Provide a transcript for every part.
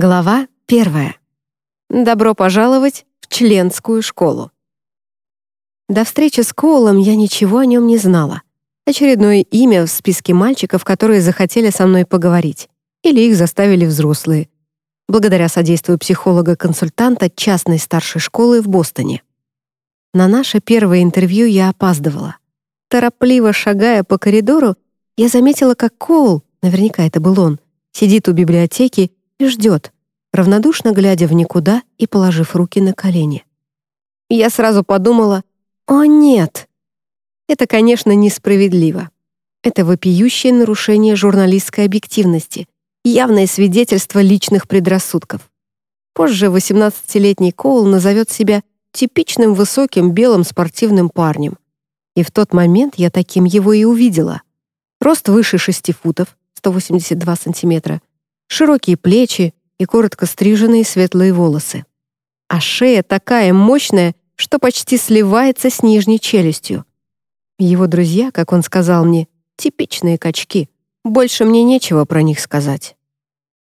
Глава первая. Добро пожаловать в членскую школу. До встречи с Коулом я ничего о нем не знала. Очередное имя в списке мальчиков, которые захотели со мной поговорить. Или их заставили взрослые. Благодаря содействию психолога-консультанта частной старшей школы в Бостоне. На наше первое интервью я опаздывала. Торопливо шагая по коридору, я заметила, как Коул, наверняка это был он, сидит у библиотеки и ждет, равнодушно глядя в никуда и положив руки на колени. Я сразу подумала, «О, нет!» Это, конечно, несправедливо. Это вопиющее нарушение журналистской объективности, явное свидетельство личных предрассудков. Позже 18-летний Коул назовет себя типичным высоким белым спортивным парнем. И в тот момент я таким его и увидела. Рост выше 6 футов, 182 сантиметра, широкие плечи и коротко стриженные светлые волосы. А шея такая мощная, что почти сливается с нижней челюстью. Его друзья, как он сказал мне, типичные качки. Больше мне нечего про них сказать.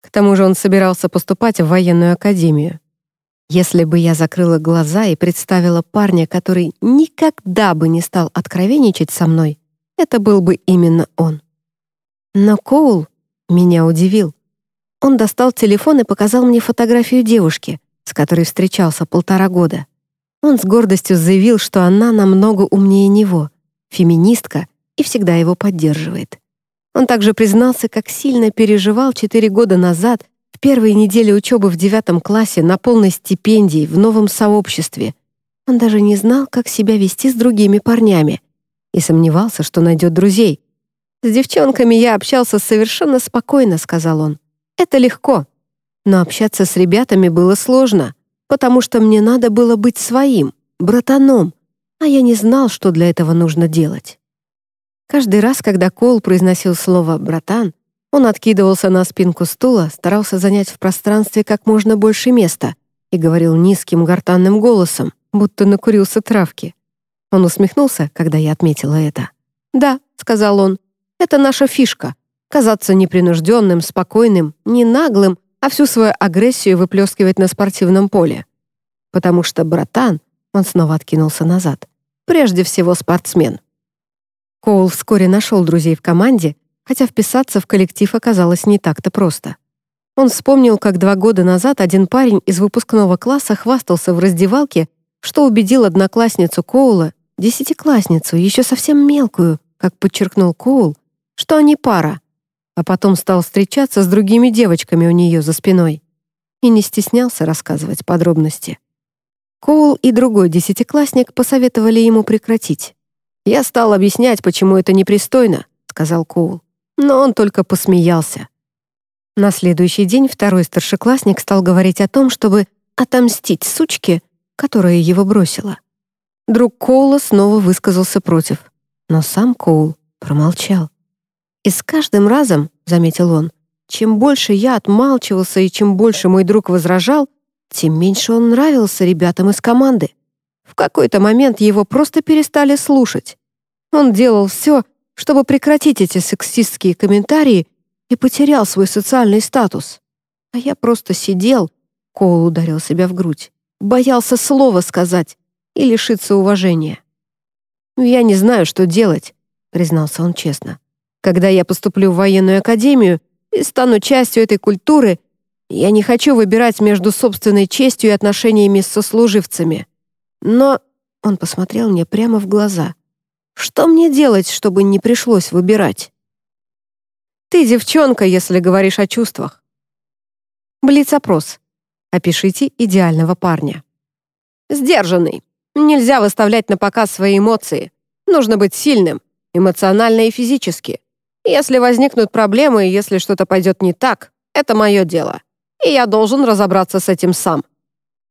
К тому же он собирался поступать в военную академию. Если бы я закрыла глаза и представила парня, который никогда бы не стал откровенничать со мной, это был бы именно он. Но Коул меня удивил. Он достал телефон и показал мне фотографию девушки, с которой встречался полтора года. Он с гордостью заявил, что она намного умнее него, феминистка и всегда его поддерживает. Он также признался, как сильно переживал четыре года назад, в первые недели учебы в девятом классе на полной стипендии в новом сообществе. Он даже не знал, как себя вести с другими парнями и сомневался, что найдет друзей. «С девчонками я общался совершенно спокойно», — сказал он. Это легко. Но общаться с ребятами было сложно, потому что мне надо было быть своим, братаном, а я не знал, что для этого нужно делать. Каждый раз, когда Кол произносил слово «братан», он откидывался на спинку стула, старался занять в пространстве как можно больше места и говорил низким гортанным голосом, будто накурился травки. Он усмехнулся, когда я отметила это. «Да», — сказал он, — «это наша фишка казаться непринужденным, спокойным, не наглым, а всю свою агрессию выплескивать на спортивном поле. Потому что братан, он снова откинулся назад, прежде всего спортсмен. Коул вскоре нашел друзей в команде, хотя вписаться в коллектив оказалось не так-то просто. Он вспомнил, как два года назад один парень из выпускного класса хвастался в раздевалке, что убедил одноклассницу Коула, десятиклассницу, еще совсем мелкую, как подчеркнул Коул, что они пара, а потом стал встречаться с другими девочками у нее за спиной и не стеснялся рассказывать подробности. Коул и другой десятиклассник посоветовали ему прекратить. «Я стал объяснять, почему это непристойно», — сказал Коул. Но он только посмеялся. На следующий день второй старшеклассник стал говорить о том, чтобы отомстить сучке, которая его бросила. Друг Коула снова высказался против, но сам Коул промолчал. И с каждым разом, — заметил он, — чем больше я отмалчивался и чем больше мой друг возражал, тем меньше он нравился ребятам из команды. В какой-то момент его просто перестали слушать. Он делал все, чтобы прекратить эти сексистские комментарии и потерял свой социальный статус. А я просто сидел, Коул ударил себя в грудь, боялся слова сказать и лишиться уважения. «Я не знаю, что делать», — признался он честно. Когда я поступлю в военную академию и стану частью этой культуры, я не хочу выбирать между собственной честью и отношениями с сослуживцами. Но он посмотрел мне прямо в глаза. Что мне делать, чтобы не пришлось выбирать? Ты девчонка, если говоришь о чувствах. Блиц-опрос. Опишите идеального парня. Сдержанный. Нельзя выставлять на показ свои эмоции. Нужно быть сильным, эмоционально и физически. Если возникнут проблемы и если что-то пойдет не так, это мое дело. И я должен разобраться с этим сам.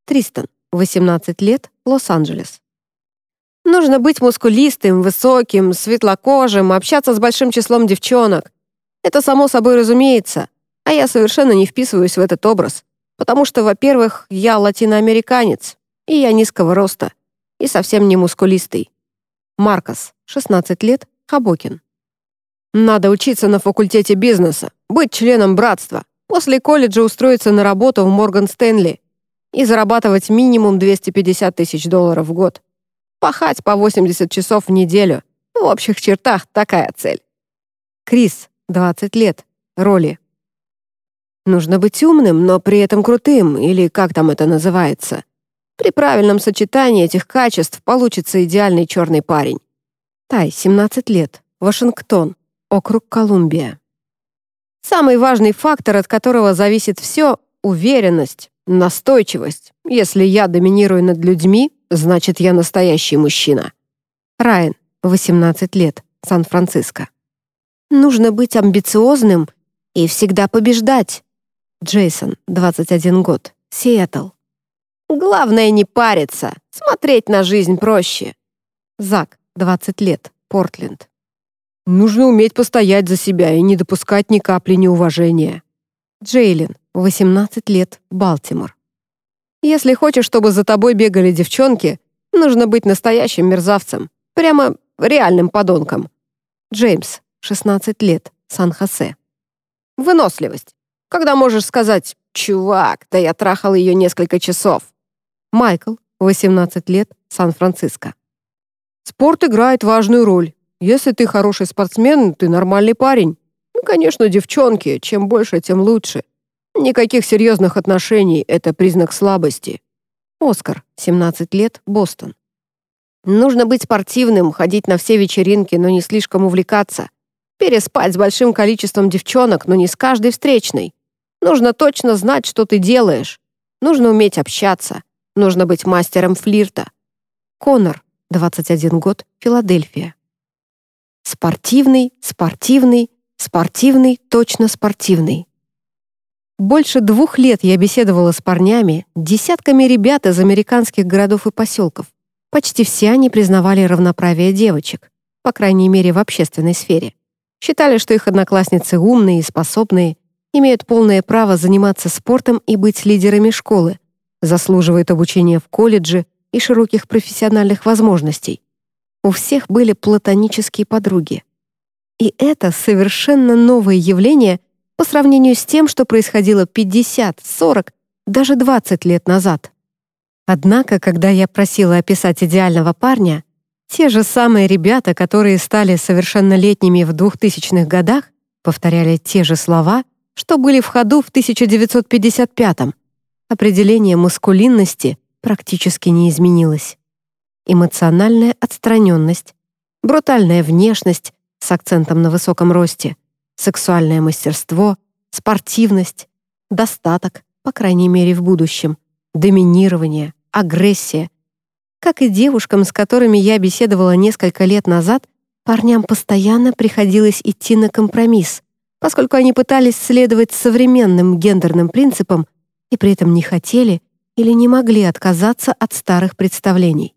Тристан, 18 лет, Лос-Анджелес. Нужно быть мускулистым, высоким, светлокожим, общаться с большим числом девчонок. Это само собой разумеется. А я совершенно не вписываюсь в этот образ. Потому что, во-первых, я латиноамериканец, и я низкого роста, и совсем не мускулистый. Маркос, 16 лет, Хабокин. Надо учиться на факультете бизнеса, быть членом братства. После колледжа устроиться на работу в Морган Стэнли и зарабатывать минимум 250 тысяч долларов в год. Пахать по 80 часов в неделю. В общих чертах такая цель. Крис, 20 лет. Роли. Нужно быть умным, но при этом крутым, или как там это называется. При правильном сочетании этих качеств получится идеальный черный парень. Тай, 17 лет. Вашингтон. Округ Колумбия. Самый важный фактор, от которого зависит все — уверенность, настойчивость. Если я доминирую над людьми, значит, я настоящий мужчина. Райан, 18 лет, Сан-Франциско. Нужно быть амбициозным и всегда побеждать. Джейсон, 21 год, Сиэтл. Главное не париться, смотреть на жизнь проще. Зак, 20 лет, Портленд. Нужно уметь постоять за себя и не допускать ни капли неуважения. Джейлин, 18 лет, Балтимор. Если хочешь, чтобы за тобой бегали девчонки, нужно быть настоящим мерзавцем, прямо реальным подонком. Джеймс, 16 лет, Сан-Хосе. Выносливость. Когда можешь сказать «Чувак, да я трахал ее несколько часов». Майкл, 18 лет, Сан-Франциско. Спорт играет важную роль. Если ты хороший спортсмен, ты нормальный парень. Ну, конечно, девчонки, чем больше, тем лучше. Никаких серьезных отношений — это признак слабости. Оскар, 17 лет, Бостон. Нужно быть спортивным, ходить на все вечеринки, но не слишком увлекаться. Переспать с большим количеством девчонок, но не с каждой встречной. Нужно точно знать, что ты делаешь. Нужно уметь общаться. Нужно быть мастером флирта. Конор, 21 год, Филадельфия. Спортивный, спортивный, спортивный, точно спортивный. Больше двух лет я беседовала с парнями, десятками ребят из американских городов и поселков. Почти все они признавали равноправие девочек, по крайней мере в общественной сфере. Считали, что их одноклассницы умные и способные, имеют полное право заниматься спортом и быть лидерами школы, заслуживают обучения в колледже и широких профессиональных возможностей у всех были платонические подруги. И это совершенно новое явление по сравнению с тем, что происходило 50, 40, даже 20 лет назад. Однако, когда я просила описать идеального парня, те же самые ребята, которые стали совершеннолетними в 2000-х годах, повторяли те же слова, что были в ходу в 1955-м. Определение маскулинности практически не изменилось эмоциональная отстраненность, брутальная внешность с акцентом на высоком росте, сексуальное мастерство, спортивность, достаток, по крайней мере в будущем, доминирование, агрессия. Как и девушкам, с которыми я беседовала несколько лет назад, парням постоянно приходилось идти на компромисс, поскольку они пытались следовать современным гендерным принципам и при этом не хотели или не могли отказаться от старых представлений.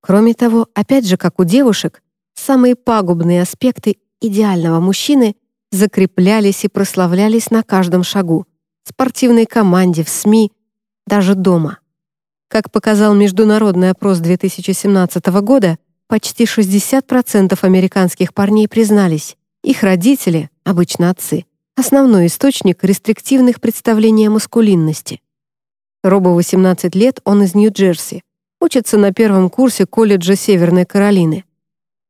Кроме того, опять же, как у девушек, самые пагубные аспекты идеального мужчины закреплялись и прославлялись на каждом шагу — в спортивной команде, в СМИ, даже дома. Как показал международный опрос 2017 года, почти 60% американских парней признались, их родители, обычно отцы, основной источник рестриктивных представлений о маскулинности. Робу 18 лет, он из Нью-Джерси. Учится на первом курсе колледжа Северной Каролины.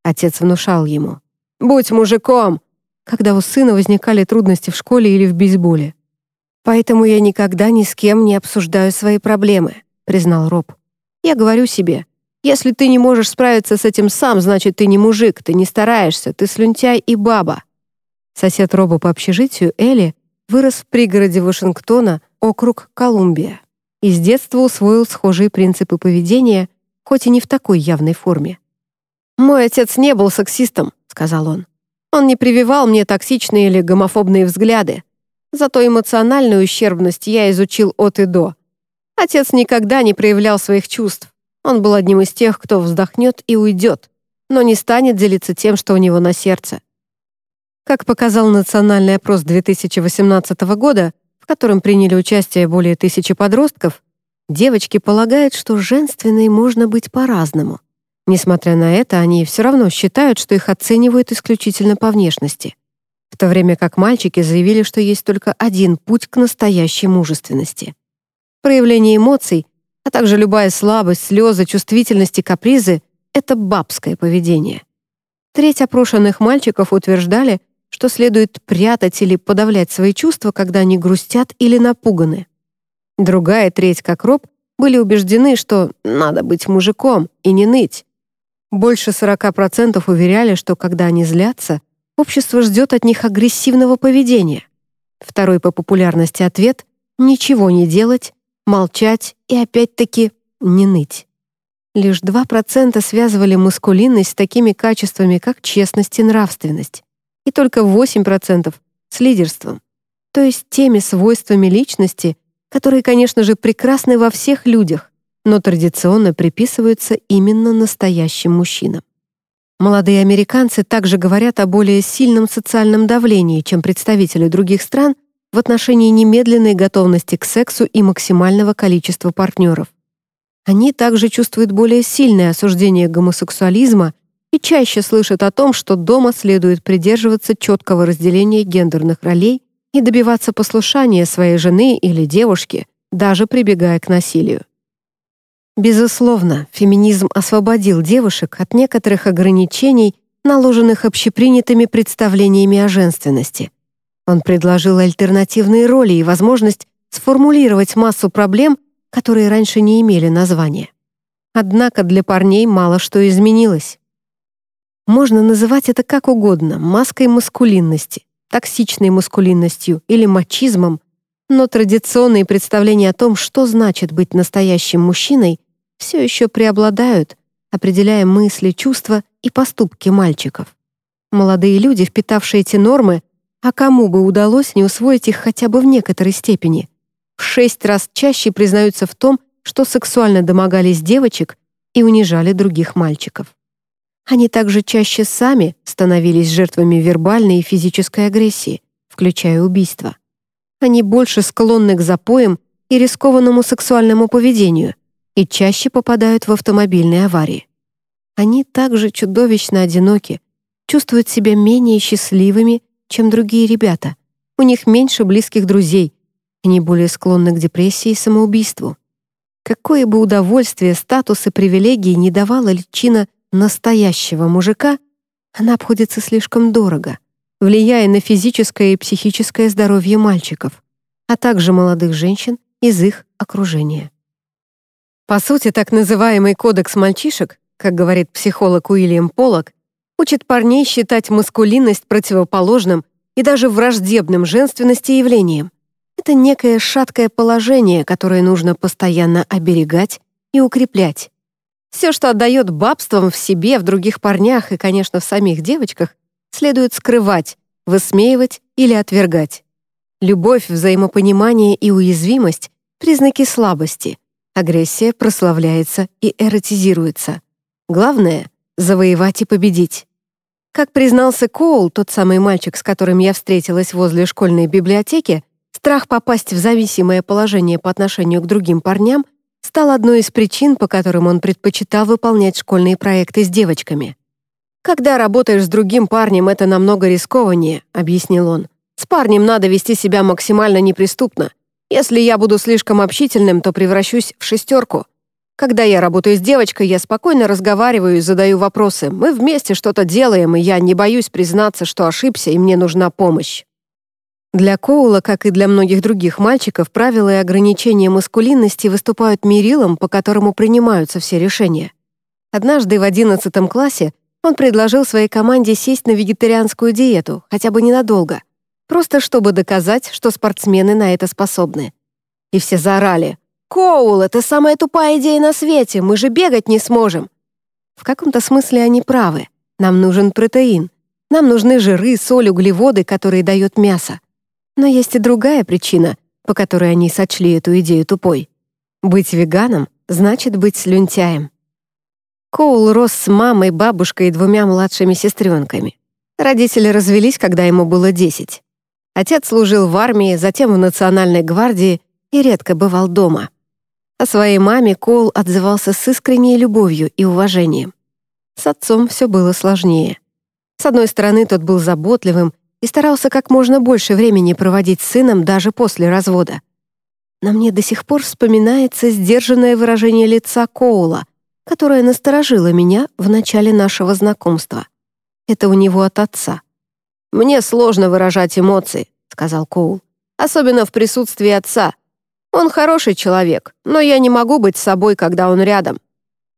Отец внушал ему. «Будь мужиком!» когда у сына возникали трудности в школе или в бейсболе. «Поэтому я никогда ни с кем не обсуждаю свои проблемы», признал Роб. «Я говорю себе, если ты не можешь справиться с этим сам, значит, ты не мужик, ты не стараешься, ты слюнтяй и баба». Сосед Роба по общежитию, Элли, вырос в пригороде Вашингтона, округ Колумбия и с детства усвоил схожие принципы поведения, хоть и не в такой явной форме. «Мой отец не был сексистом», — сказал он. «Он не прививал мне токсичные или гомофобные взгляды. Зато эмоциональную ущербность я изучил от и до. Отец никогда не проявлял своих чувств. Он был одним из тех, кто вздохнет и уйдет, но не станет делиться тем, что у него на сердце. Как показал национальный опрос 2018 года, котором приняли участие более тысячи подростков, девочки полагают, что женственной можно быть по-разному. Несмотря на это, они все равно считают, что их оценивают исключительно по внешности. в то время как мальчики заявили, что есть только один путь к настоящей мужественности. Проявление эмоций, а также любая слабость, слезы, чувствительность и капризы — это бабское поведение. Треть опрошенных мальчиков утверждали, что следует прятать или подавлять свои чувства, когда они грустят или напуганы. Другая треть, как Роб, были убеждены, что надо быть мужиком и не ныть. Больше 40% уверяли, что когда они злятся, общество ждет от них агрессивного поведения. Второй по популярности ответ — ничего не делать, молчать и опять-таки не ныть. Лишь 2% связывали маскулинность с такими качествами, как честность и нравственность, и только 8% с лидерством, то есть теми свойствами личности, которые, конечно же, прекрасны во всех людях, но традиционно приписываются именно настоящим мужчинам. Молодые американцы также говорят о более сильном социальном давлении, чем представители других стран в отношении немедленной готовности к сексу и максимального количества партнеров. Они также чувствуют более сильное осуждение гомосексуализма и чаще слышат о том, что дома следует придерживаться четкого разделения гендерных ролей и добиваться послушания своей жены или девушки, даже прибегая к насилию. Безусловно, феминизм освободил девушек от некоторых ограничений, наложенных общепринятыми представлениями о женственности. Он предложил альтернативные роли и возможность сформулировать массу проблем, которые раньше не имели названия. Однако для парней мало что изменилось. Можно называть это как угодно, маской маскулинности, токсичной маскулинностью или мачизмом, но традиционные представления о том, что значит быть настоящим мужчиной, все еще преобладают, определяя мысли, чувства и поступки мальчиков. Молодые люди, впитавшие эти нормы, а кому бы удалось не усвоить их хотя бы в некоторой степени, в шесть раз чаще признаются в том, что сексуально домогались девочек и унижали других мальчиков. Они также чаще сами становились жертвами вербальной и физической агрессии, включая убийства. Они больше склонны к запоям и рискованному сексуальному поведению и чаще попадают в автомобильные аварии. Они также чудовищно одиноки, чувствуют себя менее счастливыми, чем другие ребята. У них меньше близких друзей, они более склонны к депрессии и самоубийству. Какое бы удовольствие, статус и привилегии не давала личина настоящего мужика, она обходится слишком дорого, влияя на физическое и психическое здоровье мальчиков, а также молодых женщин из их окружения. По сути, так называемый кодекс мальчишек, как говорит психолог Уильям Поллок, учит парней считать маскулинность противоположным и даже враждебным женственности явлением. Это некое шаткое положение, которое нужно постоянно оберегать и укреплять. Все, что отдает бабством в себе, в других парнях и, конечно, в самих девочках, следует скрывать, высмеивать или отвергать. Любовь, взаимопонимание и уязвимость — признаки слабости. Агрессия прославляется и эротизируется. Главное — завоевать и победить. Как признался Коул, тот самый мальчик, с которым я встретилась возле школьной библиотеки, страх попасть в зависимое положение по отношению к другим парням — стал одной из причин, по которым он предпочитал выполнять школьные проекты с девочками. «Когда работаешь с другим парнем, это намного рискованнее», — объяснил он. «С парнем надо вести себя максимально неприступно. Если я буду слишком общительным, то превращусь в шестерку. Когда я работаю с девочкой, я спокойно разговариваю и задаю вопросы. Мы вместе что-то делаем, и я не боюсь признаться, что ошибся, и мне нужна помощь. Для Коула, как и для многих других мальчиков, правила и ограничения маскулинности выступают мерилом, по которому принимаются все решения. Однажды в 11 классе он предложил своей команде сесть на вегетарианскую диету, хотя бы ненадолго, просто чтобы доказать, что спортсмены на это способны. И все заорали «Коул, это самая тупая идея на свете, мы же бегать не сможем!» В каком-то смысле они правы. Нам нужен протеин. Нам нужны жиры, соль, углеводы, которые дают мясо. Но есть и другая причина, по которой они сочли эту идею тупой. Быть веганом значит быть слюнтяем. Коул рос с мамой, бабушкой и двумя младшими сестренками. Родители развелись, когда ему было 10. Отец служил в армии, затем в Национальной гвардии и редко бывал дома. О своей маме Коул отзывался с искренней любовью и уважением. С отцом все было сложнее. С одной стороны, тот был заботливым и старался как можно больше времени проводить с сыном даже после развода. Но мне до сих пор вспоминается сдержанное выражение лица Коула, которое насторожило меня в начале нашего знакомства. Это у него от отца. «Мне сложно выражать эмоции», — сказал Коул. «Особенно в присутствии отца. Он хороший человек, но я не могу быть собой, когда он рядом.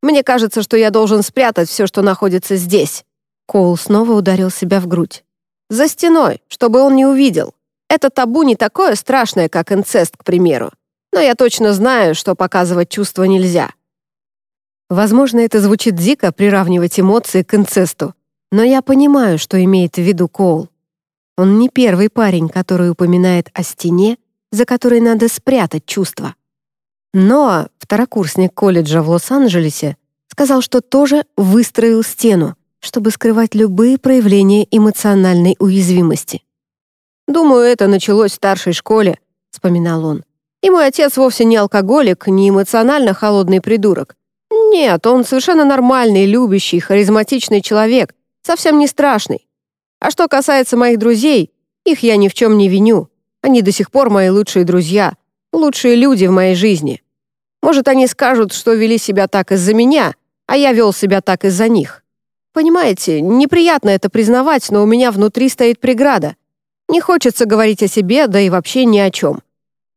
Мне кажется, что я должен спрятать все, что находится здесь». Коул снова ударил себя в грудь. «За стеной, чтобы он не увидел. Это табу не такое страшное, как инцест, к примеру. Но я точно знаю, что показывать чувства нельзя». Возможно, это звучит дико приравнивать эмоции к инцесту, но я понимаю, что имеет в виду Коул. Он не первый парень, который упоминает о стене, за которой надо спрятать чувства. Но второкурсник колледжа в Лос-Анджелесе, сказал, что тоже выстроил стену, чтобы скрывать любые проявления эмоциональной уязвимости. «Думаю, это началось в старшей школе», — вспоминал он. «И мой отец вовсе не алкоголик, не эмоционально холодный придурок. Нет, он совершенно нормальный, любящий, харизматичный человек, совсем не страшный. А что касается моих друзей, их я ни в чем не виню. Они до сих пор мои лучшие друзья, лучшие люди в моей жизни. Может, они скажут, что вели себя так из-за меня, а я вел себя так из-за них. Понимаете, неприятно это признавать, но у меня внутри стоит преграда. Не хочется говорить о себе, да и вообще ни о чем.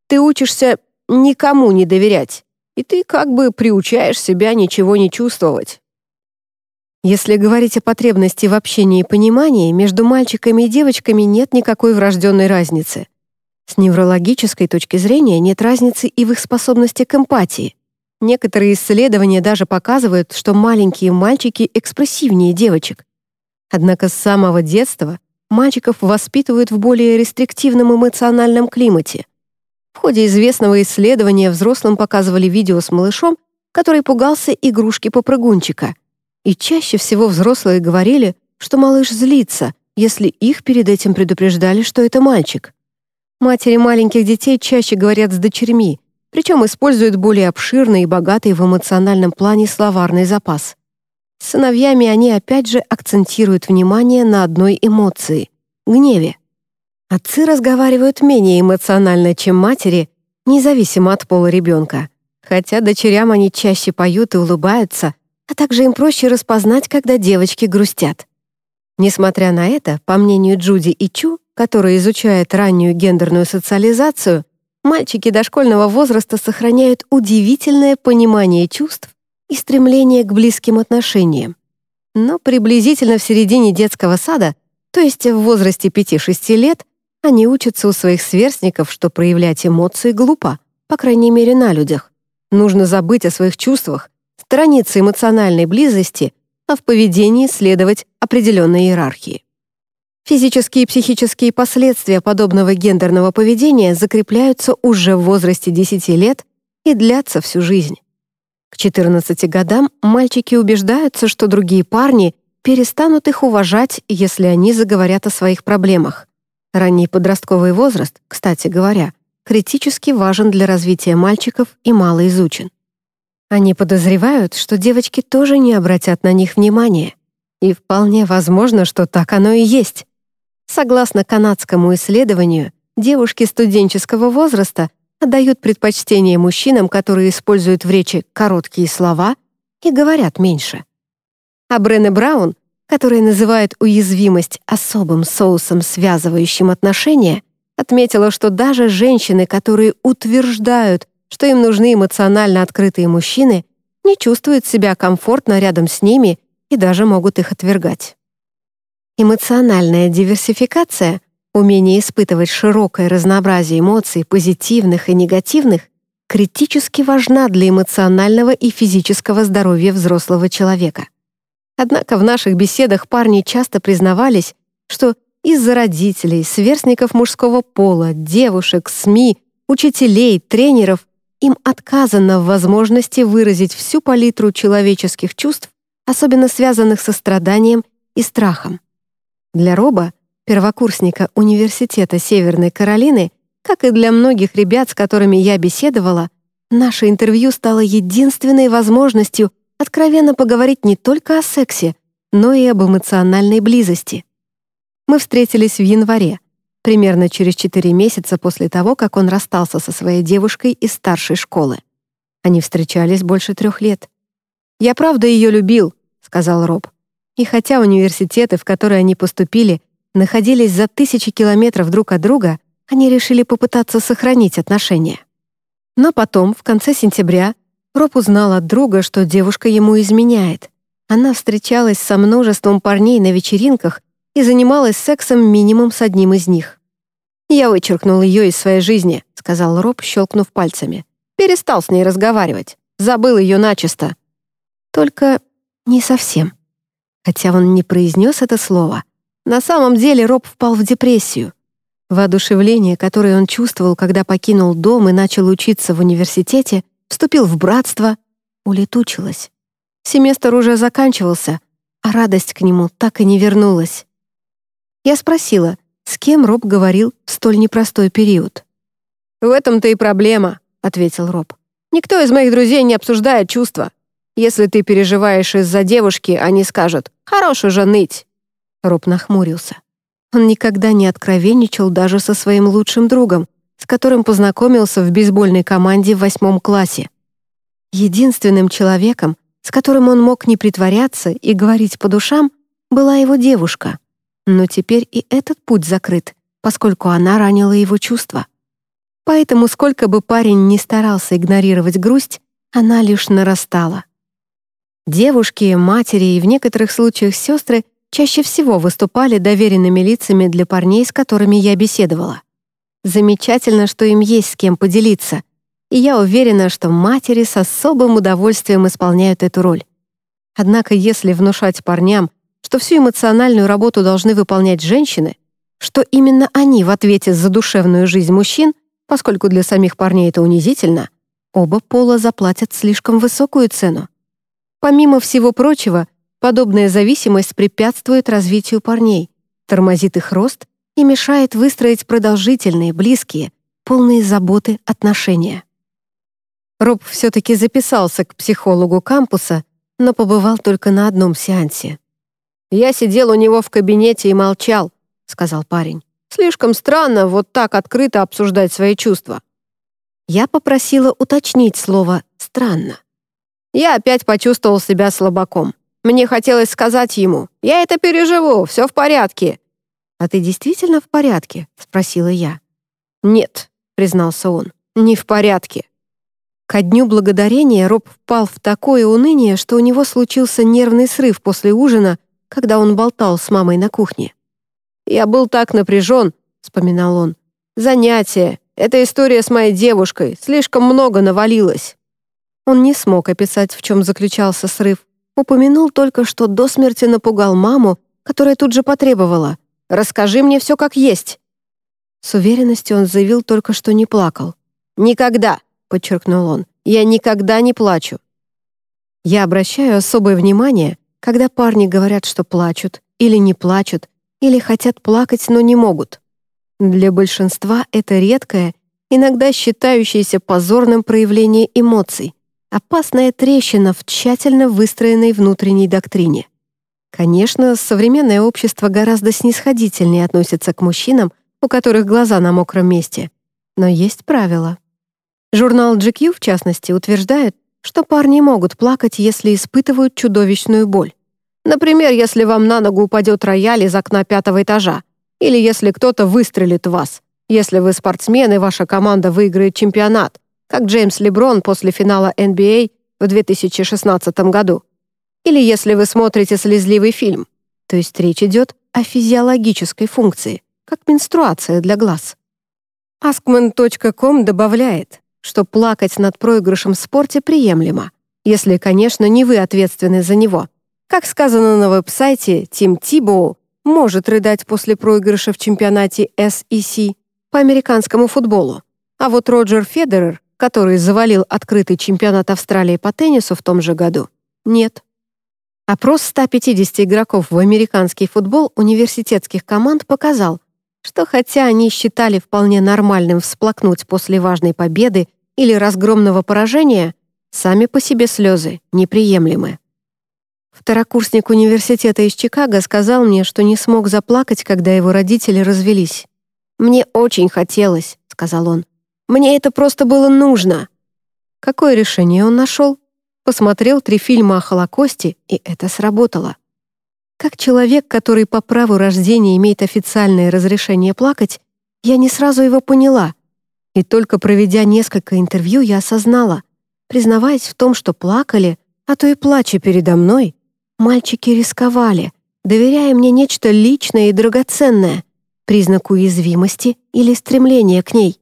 Ты учишься никому не доверять, и ты как бы приучаешь себя ничего не чувствовать. Если говорить о потребности в общении и понимании, между мальчиками и девочками нет никакой врожденной разницы. С неврологической точки зрения нет разницы и в их способности к эмпатии. Некоторые исследования даже показывают, что маленькие мальчики экспрессивнее девочек. Однако с самого детства мальчиков воспитывают в более рестриктивном эмоциональном климате. В ходе известного исследования взрослым показывали видео с малышом, который пугался игрушки-попрыгунчика. И чаще всего взрослые говорили, что малыш злится, если их перед этим предупреждали, что это мальчик. Матери маленьких детей чаще говорят с дочерьми, причем используют более обширный и богатый в эмоциональном плане словарный запас. С сыновьями они опять же акцентируют внимание на одной эмоции — гневе. Отцы разговаривают менее эмоционально, чем матери, независимо от пола ребенка. Хотя дочерям они чаще поют и улыбаются, а также им проще распознать, когда девочки грустят. Несмотря на это, по мнению Джуди и Чу, который изучает раннюю гендерную социализацию, мальчики дошкольного возраста сохраняют удивительное понимание чувств и стремление к близким отношениям. Но приблизительно в середине детского сада, то есть в возрасте 5-6 лет, они учатся у своих сверстников, что проявлять эмоции глупо, по крайней мере на людях. Нужно забыть о своих чувствах, сторониться эмоциональной близости, а в поведении следовать определенной иерархии. Физические и психические последствия подобного гендерного поведения закрепляются уже в возрасте 10 лет и длятся всю жизнь. К 14 годам мальчики убеждаются, что другие парни перестанут их уважать, если они заговорят о своих проблемах. Ранний подростковый возраст, кстати говоря, критически важен для развития мальчиков и мало изучен. Они подозревают, что девочки тоже не обратят на них внимания. И вполне возможно, что так оно и есть. Согласно канадскому исследованию, девушки студенческого возраста отдают предпочтение мужчинам, которые используют в речи короткие слова и говорят меньше. А Брене Браун, которая называет уязвимость особым соусом, связывающим отношения, отметила, что даже женщины, которые утверждают, что им нужны эмоционально открытые мужчины, не чувствуют себя комфортно рядом с ними и даже могут их отвергать. Эмоциональная диверсификация, умение испытывать широкое разнообразие эмоций, позитивных и негативных, критически важна для эмоционального и физического здоровья взрослого человека. Однако в наших беседах парни часто признавались, что из-за родителей, сверстников мужского пола, девушек, СМИ, учителей, тренеров им отказано в возможности выразить всю палитру человеческих чувств, особенно связанных со страданием и страхом. Для Роба, первокурсника Университета Северной Каролины, как и для многих ребят, с которыми я беседовала, наше интервью стало единственной возможностью откровенно поговорить не только о сексе, но и об эмоциональной близости. Мы встретились в январе, примерно через четыре месяца после того, как он расстался со своей девушкой из старшей школы. Они встречались больше трех лет. «Я правда ее любил», — сказал Роб. И хотя университеты, в которые они поступили, находились за тысячи километров друг от друга, они решили попытаться сохранить отношения. Но потом, в конце сентября, Роб узнал от друга, что девушка ему изменяет. Она встречалась со множеством парней на вечеринках и занималась сексом минимум с одним из них. «Я вычеркнул ее из своей жизни», — сказал Роб, щелкнув пальцами. «Перестал с ней разговаривать. Забыл ее начисто». Только не совсем. Хотя он не произнес это слово. На самом деле Роб впал в депрессию. Воодушевление, которое он чувствовал, когда покинул дом и начал учиться в университете, вступил в братство, улетучилось. Семестр уже заканчивался, а радость к нему так и не вернулась. Я спросила, с кем Роб говорил в столь непростой период. «В этом-то и проблема», — ответил Роб. «Никто из моих друзей не обсуждает чувства. Если ты переживаешь из-за девушки, они скажут «хорош уже ныть». Роб нахмурился. Он никогда не откровенничал даже со своим лучшим другом, с которым познакомился в бейсбольной команде в восьмом классе. Единственным человеком, с которым он мог не притворяться и говорить по душам, была его девушка. Но теперь и этот путь закрыт, поскольку она ранила его чувства. Поэтому сколько бы парень ни старался игнорировать грусть, она лишь нарастала. Девушки, матери и в некоторых случаях сестры чаще всего выступали доверенными лицами для парней, с которыми я беседовала. Замечательно, что им есть с кем поделиться, и я уверена, что матери с особым удовольствием исполняют эту роль. Однако если внушать парням, что всю эмоциональную работу должны выполнять женщины, что именно они в ответе за душевную жизнь мужчин, поскольку для самих парней это унизительно, оба пола заплатят слишком высокую цену. Помимо всего прочего, подобная зависимость препятствует развитию парней, тормозит их рост и мешает выстроить продолжительные, близкие, полные заботы отношения. Роб все-таки записался к психологу кампуса, но побывал только на одном сеансе. «Я сидел у него в кабинете и молчал», — сказал парень. «Слишком странно вот так открыто обсуждать свои чувства». Я попросила уточнить слово «странно». Я опять почувствовал себя слабаком. Мне хотелось сказать ему, «Я это переживу, все в порядке». «А ты действительно в порядке?» — спросила я. «Нет», — признался он, — «не в порядке». Ко дню благодарения Роб впал в такое уныние, что у него случился нервный срыв после ужина когда он болтал с мамой на кухне. «Я был так напряжен», — вспоминал он. «Занятие. Эта история с моей девушкой. Слишком много навалилось». Он не смог описать, в чем заключался срыв. Упомянул только, что до смерти напугал маму, которая тут же потребовала. «Расскажи мне все как есть». С уверенностью он заявил только, что не плакал. «Никогда», — подчеркнул он, — «я никогда не плачу». Я обращаю особое внимание, когда парни говорят, что плачут, или не плачут, или хотят плакать, но не могут. Для большинства это редкое, иногда считающееся позорным проявление эмоций, опасная трещина в тщательно выстроенной внутренней доктрине. Конечно, современное общество гораздо снисходительнее относится к мужчинам, у которых глаза на мокром месте. Но есть правила. Журнал GQ, в частности, утверждает, что парни могут плакать, если испытывают чудовищную боль. Например, если вам на ногу упадет рояль из окна пятого этажа, или если кто-то выстрелит в вас, если вы спортсмен и ваша команда выиграет чемпионат, как Джеймс Леброн после финала NBA в 2016 году. Или если вы смотрите слезливый фильм. То есть речь идет о физиологической функции, как менструация для глаз. Askman.com добавляет, что плакать над проигрышем в спорте приемлемо, если, конечно, не вы ответственны за него. Как сказано на веб-сайте, Тим Тибоу может рыдать после проигрыша в чемпионате SEC по американскому футболу. А вот Роджер Федерер, который завалил открытый чемпионат Австралии по теннису в том же году, нет. Опрос 150 игроков в американский футбол университетских команд показал, что хотя они считали вполне нормальным всплакнуть после важной победы или разгромного поражения, сами по себе слезы неприемлемы. Второкурсник университета из Чикаго сказал мне, что не смог заплакать, когда его родители развелись. «Мне очень хотелось», — сказал он. «Мне это просто было нужно». Какое решение он нашел? Посмотрел три фильма о Холокосте, и это сработало. Как человек, который по праву рождения имеет официальное разрешение плакать, я не сразу его поняла. И только проведя несколько интервью, я осознала, признаваясь в том, что плакали, а то и плача передо мной, мальчики рисковали, доверяя мне нечто личное и драгоценное, признак уязвимости или стремления к ней.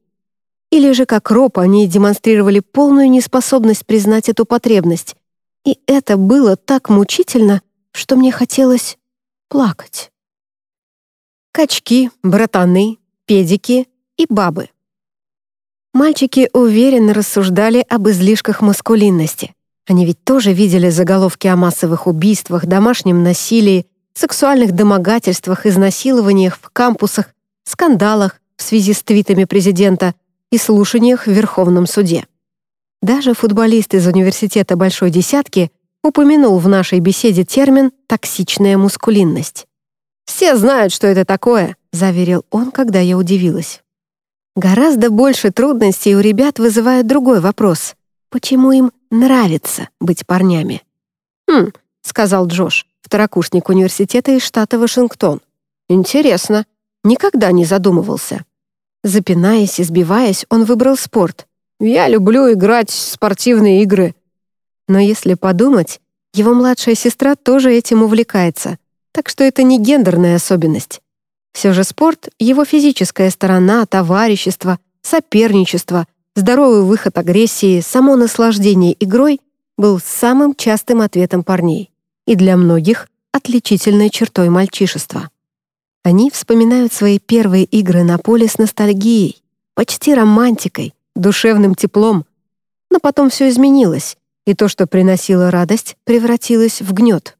Или же, как Роб, они демонстрировали полную неспособность признать эту потребность. И это было так мучительно, что мне хотелось плакать. Качки, братаны, педики и бабы. Мальчики уверенно рассуждали об излишках маскулинности. Они ведь тоже видели заголовки о массовых убийствах, домашнем насилии, сексуальных домогательствах, изнасилованиях в кампусах, скандалах в связи с твитами президента и слушаниях в Верховном суде. Даже футболист из университета Большой Десятки упомянул в нашей беседе термин «токсичная мускулинность». «Все знают, что это такое», — заверил он, когда я удивилась. Гораздо больше трудностей у ребят вызывает другой вопрос. Почему им нравится быть парнями? «Хм», — сказал Джош, второкурсник университета из штата Вашингтон. «Интересно. Никогда не задумывался». Запинаясь и сбиваясь, он выбрал спорт. «Я люблю играть в спортивные игры», но если подумать, его младшая сестра тоже этим увлекается, так что это не гендерная особенность. Все же спорт — его физическая сторона, товарищество, соперничество, здоровый выход агрессии, само наслаждение игрой был самым частым ответом парней и для многих отличительной чертой мальчишества. Они вспоминают свои первые игры на поле с ностальгией, почти романтикой, душевным теплом. Но потом все изменилось, и то, что приносило радость, превратилось в гнет.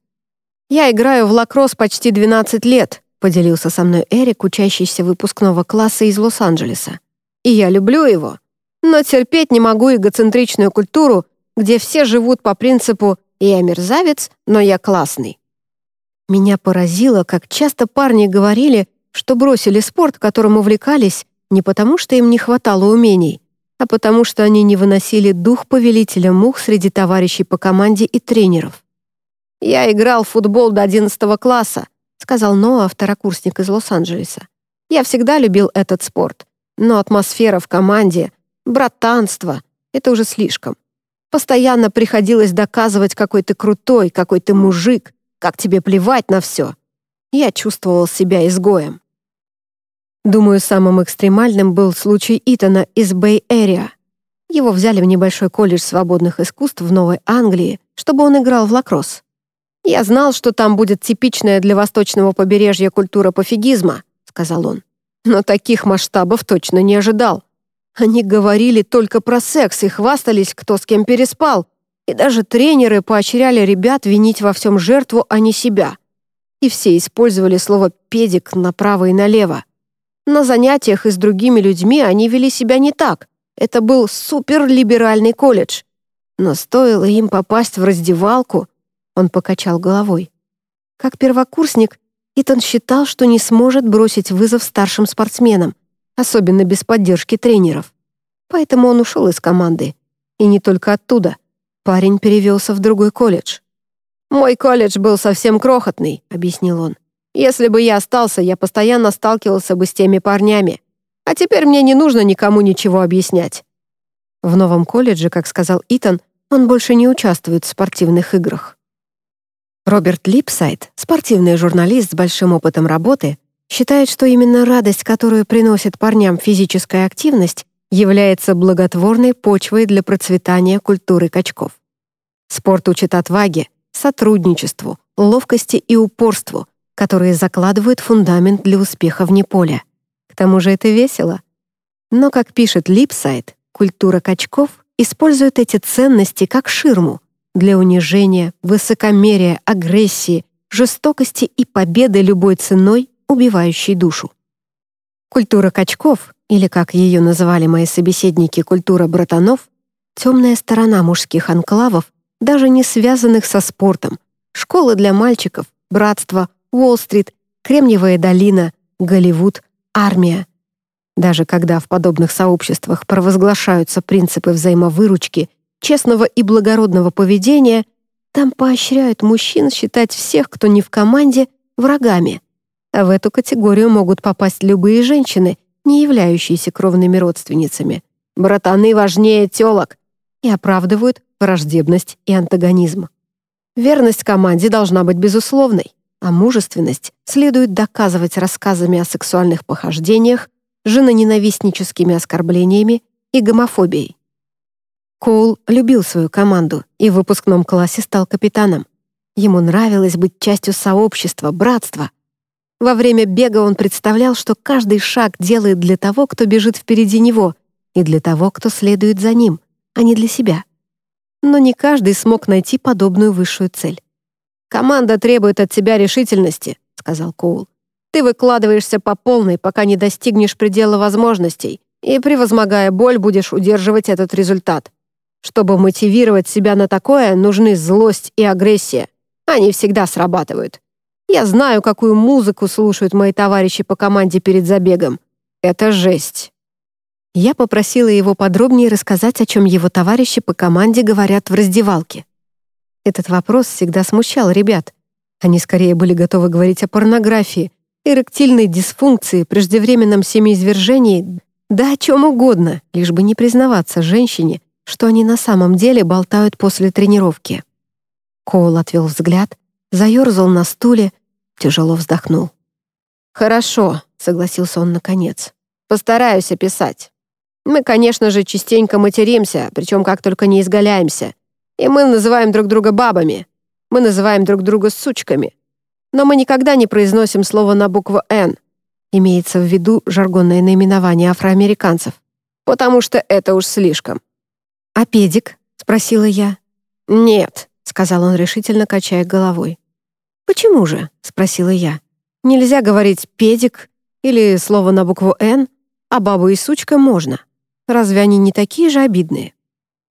«Я играю в лакросс почти 12 лет», поделился со мной Эрик, учащийся выпускного класса из Лос-Анджелеса. «И я люблю его, но терпеть не могу эгоцентричную культуру, где все живут по принципу «я мерзавец, но я классный». Меня поразило, как часто парни говорили, что бросили спорт, которым увлекались, не потому что им не хватало умений, а потому что они не выносили дух повелителя мух среди товарищей по команде и тренеров. «Я играл в футбол до 11 класса», сказал Ноа, второкурсник из Лос-Анджелеса. «Я всегда любил этот спорт, но атмосфера в команде, братанство — это уже слишком. Постоянно приходилось доказывать, какой ты крутой, какой ты мужик, как тебе плевать на все. Я чувствовал себя изгоем. Думаю, самым экстремальным был случай Итана из Бэй-Эрия. Его взяли в небольшой колледж свободных искусств в Новой Англии, чтобы он играл в лакросс. «Я знал, что там будет типичная для восточного побережья культура пофигизма», — сказал он. «Но таких масштабов точно не ожидал. Они говорили только про секс и хвастались, кто с кем переспал, и даже тренеры поощряли ребят винить во всем жертву, а не себя. И все использовали слово «педик» направо и налево. На занятиях и с другими людьми они вели себя не так. Это был суперлиберальный колледж. Но стоило им попасть в раздевалку, он покачал головой. Как первокурсник, Итан считал, что не сможет бросить вызов старшим спортсменам, особенно без поддержки тренеров. Поэтому он ушел из команды. И не только оттуда. Парень перевелся в другой колледж. «Мой колледж был совсем крохотный», — объяснил он. Если бы я остался, я постоянно сталкивался бы с теми парнями. А теперь мне не нужно никому ничего объяснять. В новом колледже, как сказал Итан, он больше не участвует в спортивных играх. Роберт Липсайд, спортивный журналист с большим опытом работы, считает, что именно радость, которую приносит парням физическая активность, является благотворной почвой для процветания культуры качков. Спорт учит отваге, сотрудничеству, ловкости и упорству, которые закладывают фундамент для успеха вне поля. К тому же это весело. Но, как пишет Липсайд, культура качков использует эти ценности как ширму для унижения, высокомерия, агрессии, жестокости и победы любой ценой, убивающей душу. Культура качков, или, как ее называли мои собеседники, культура братанов, темная сторона мужских анклавов, даже не связанных со спортом, школы для мальчиков, братство, Уолл-стрит, Кремниевая долина, Голливуд, армия. Даже когда в подобных сообществах провозглашаются принципы взаимовыручки, честного и благородного поведения, там поощряют мужчин считать всех, кто не в команде, врагами. А в эту категорию могут попасть любые женщины, не являющиеся кровными родственницами. Братаны важнее телок и оправдывают враждебность и антагонизм. Верность команде должна быть безусловной, а мужественность следует доказывать рассказами о сексуальных похождениях, женоненавистническими оскорблениями и гомофобией. Коул любил свою команду и в выпускном классе стал капитаном. Ему нравилось быть частью сообщества, братства. Во время бега он представлял, что каждый шаг делает для того, кто бежит впереди него, и для того, кто следует за ним, а не для себя. Но не каждый смог найти подобную высшую цель. «Команда требует от тебя решительности», — сказал Коул. «Ты выкладываешься по полной, пока не достигнешь предела возможностей, и, превозмогая боль, будешь удерживать этот результат. Чтобы мотивировать себя на такое, нужны злость и агрессия. Они всегда срабатывают. Я знаю, какую музыку слушают мои товарищи по команде перед забегом. Это жесть. Я попросила его подробнее рассказать, о чем его товарищи по команде говорят в раздевалке. Этот вопрос всегда смущал ребят. Они скорее были готовы говорить о порнографии, эректильной дисфункции, преждевременном семяизвержении, да о чем угодно, лишь бы не признаваться женщине, что они на самом деле болтают после тренировки. Коул отвел взгляд, заерзал на стуле, тяжело вздохнул. «Хорошо», — согласился он наконец. «Постараюсь описать. Мы, конечно же, частенько материмся, причем как только не изгаляемся. И мы называем друг друга бабами. Мы называем друг друга сучками. Но мы никогда не произносим слово на букву «Н». Имеется в виду жаргонное наименование афроамериканцев. Потому что это уж слишком. «А педик?» — спросила я. «Нет», — сказал он решительно, качая головой. «Почему же?» — спросила я. «Нельзя говорить «педик» или слово на букву «Н», а бабу и сучка можно. Разве они не такие же обидные?»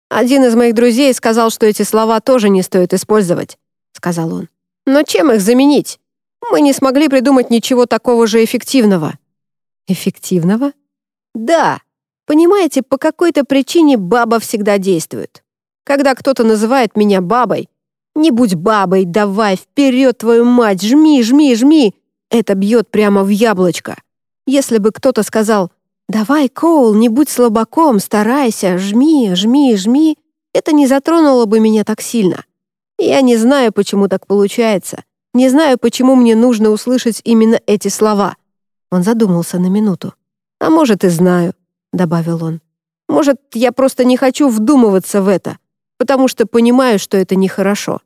«Один из моих друзей сказал, что эти слова тоже не стоит использовать», — сказал он. «Но чем их заменить? Мы не смогли придумать ничего такого же эффективного». «Эффективного?» «Да», Понимаете, по какой-то причине баба всегда действует. Когда кто-то называет меня бабой, «Не будь бабой, давай, вперед, твою мать, жми, жми, жми!» Это бьет прямо в яблочко. Если бы кто-то сказал «Давай, Коул, не будь слабаком, старайся, жми, жми, жми», это не затронуло бы меня так сильно. Я не знаю, почему так получается. Не знаю, почему мне нужно услышать именно эти слова. Он задумался на минуту. А может, и знаю. — добавил он. «Может, я просто не хочу вдумываться в это, потому что понимаю, что это нехорошо».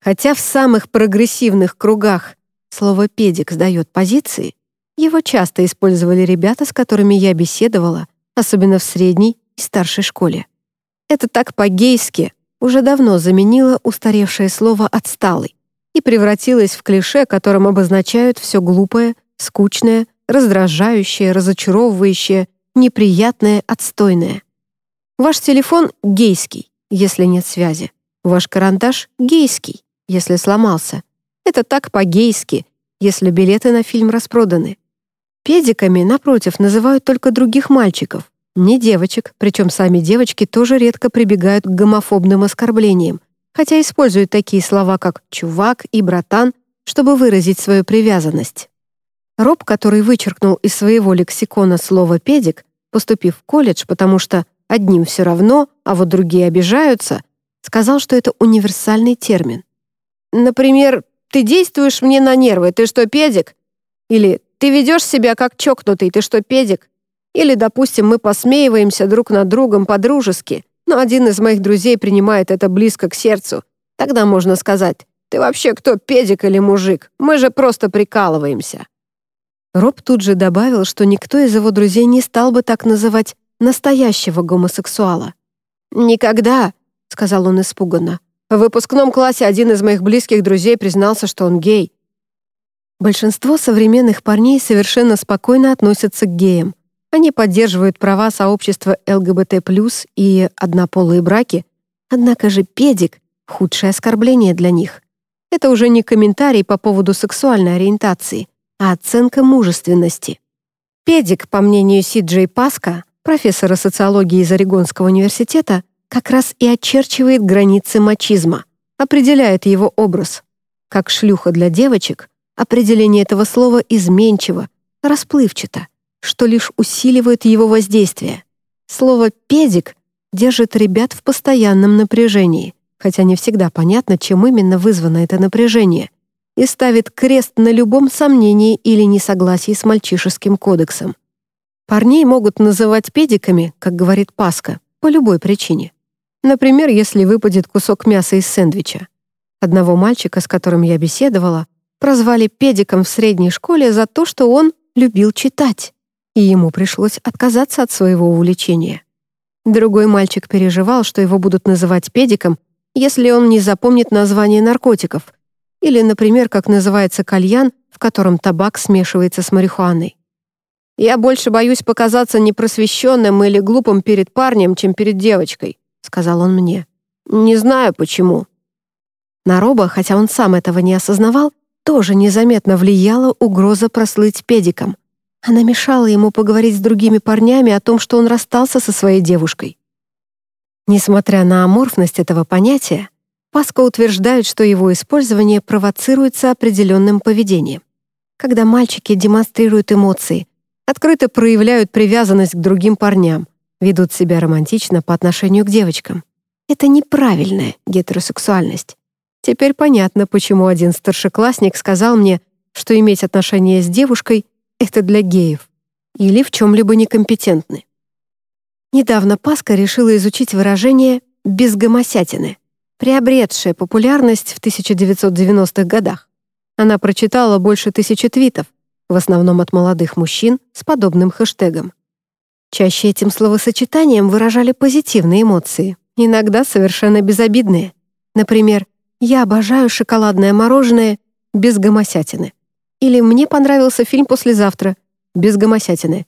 Хотя в самых прогрессивных кругах слово «педик» сдает позиции, его часто использовали ребята, с которыми я беседовала, особенно в средней и старшей школе. Это так по-гейски уже давно заменило устаревшее слово «отсталый» и превратилось в клише, которым обозначают все глупое, скучное, раздражающее, разочаровывающее неприятное, отстойное. Ваш телефон гейский, если нет связи. Ваш карандаш гейский, если сломался. Это так по-гейски, если билеты на фильм распроданы. Педиками, напротив, называют только других мальчиков, не девочек, причем сами девочки тоже редко прибегают к гомофобным оскорблениям, хотя используют такие слова, как «чувак» и «братан», чтобы выразить свою привязанность. Роб, который вычеркнул из своего лексикона слово «педик», поступив в колледж, потому что одним все равно, а вот другие обижаются, сказал, что это универсальный термин. Например, «ты действуешь мне на нервы, ты что, педик?» Или «ты ведешь себя как чокнутый, ты что, педик?» Или, допустим, мы посмеиваемся друг над другом по-дружески, но один из моих друзей принимает это близко к сердцу. Тогда можно сказать «ты вообще кто, педик или мужик? Мы же просто прикалываемся». Роб тут же добавил, что никто из его друзей не стал бы так называть настоящего гомосексуала. «Никогда», — сказал он испуганно. «В выпускном классе один из моих близких друзей признался, что он гей». Большинство современных парней совершенно спокойно относятся к геям. Они поддерживают права сообщества ЛГБТ+, и однополые браки, однако же педик — худшее оскорбление для них, Это уже не комментарий по поводу сексуальной ориентации, а оценка мужественности. Педик, по мнению Си Джей Паска, профессора социологии из Орегонского университета, как раз и очерчивает границы мачизма, определяет его образ. Как шлюха для девочек, определение этого слова изменчиво, расплывчато, что лишь усиливает его воздействие. Слово «педик» держит ребят в постоянном напряжении, хотя не всегда понятно, чем именно вызвано это напряжение, и ставит крест на любом сомнении или несогласии с мальчишеским кодексом. Парней могут называть педиками, как говорит Паска, по любой причине. Например, если выпадет кусок мяса из сэндвича. Одного мальчика, с которым я беседовала, прозвали педиком в средней школе за то, что он любил читать, и ему пришлось отказаться от своего увлечения. Другой мальчик переживал, что его будут называть педиком, если он не запомнит название наркотиков, или, например, как называется кальян, в котором табак смешивается с марихуаной. «Я больше боюсь показаться непросвещенным или глупым перед парнем, чем перед девочкой», — сказал он мне. «Не знаю, почему». На Роба, хотя он сам этого не осознавал, тоже незаметно влияла угроза прослыть педиком. Она мешала ему поговорить с другими парнями о том, что он расстался со своей девушкой. Несмотря на аморфность этого понятия, Паско утверждает, что его использование провоцируется определенным поведением. Когда мальчики демонстрируют эмоции, открыто проявляют привязанность к другим парням, ведут себя романтично по отношению к девочкам. Это неправильная гетеросексуальность. Теперь понятно, почему один старшеклассник сказал мне, что иметь отношения с девушкой — это для геев или в чем-либо некомпетентны. Недавно Паска решила изучить выражение «безгомосятины», приобретшее популярность в 1990-х годах. Она прочитала больше тысячи твитов, в основном от молодых мужчин, с подобным хэштегом. Чаще этим словосочетанием выражали позитивные эмоции, иногда совершенно безобидные. Например, «Я обожаю шоколадное мороженое без гомосятины». Или «Мне понравился фильм «Послезавтра» без гомосятины».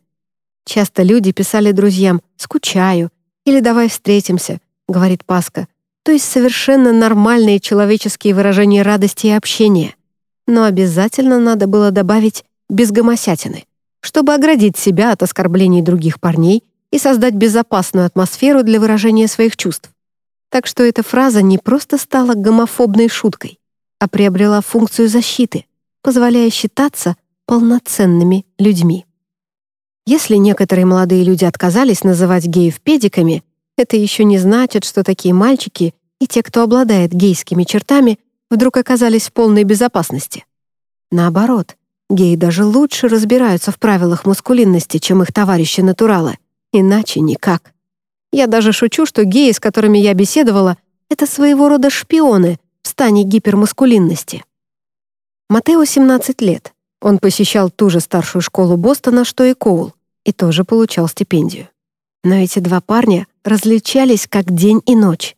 Часто люди писали друзьям «скучаю» или «давай встретимся», говорит Паска, то есть совершенно нормальные человеческие выражения радости и общения. Но обязательно надо было добавить «без гомосятины» чтобы оградить себя от оскорблений других парней и создать безопасную атмосферу для выражения своих чувств. Так что эта фраза не просто стала гомофобной шуткой, а приобрела функцию защиты, позволяя считаться полноценными людьми. Если некоторые молодые люди отказались называть геев педиками, это еще не значит, что такие мальчики и те, кто обладает гейскими чертами, вдруг оказались в полной безопасности. Наоборот, Геи даже лучше разбираются в правилах мускулинности, чем их товарищи-натуралы. Иначе никак. Я даже шучу, что геи, с которыми я беседовала, это своего рода шпионы в стане гипермаскулинности. Матео 17 лет. Он посещал ту же старшую школу Бостона, что и Коул, и тоже получал стипендию. Но эти два парня различались как день и ночь.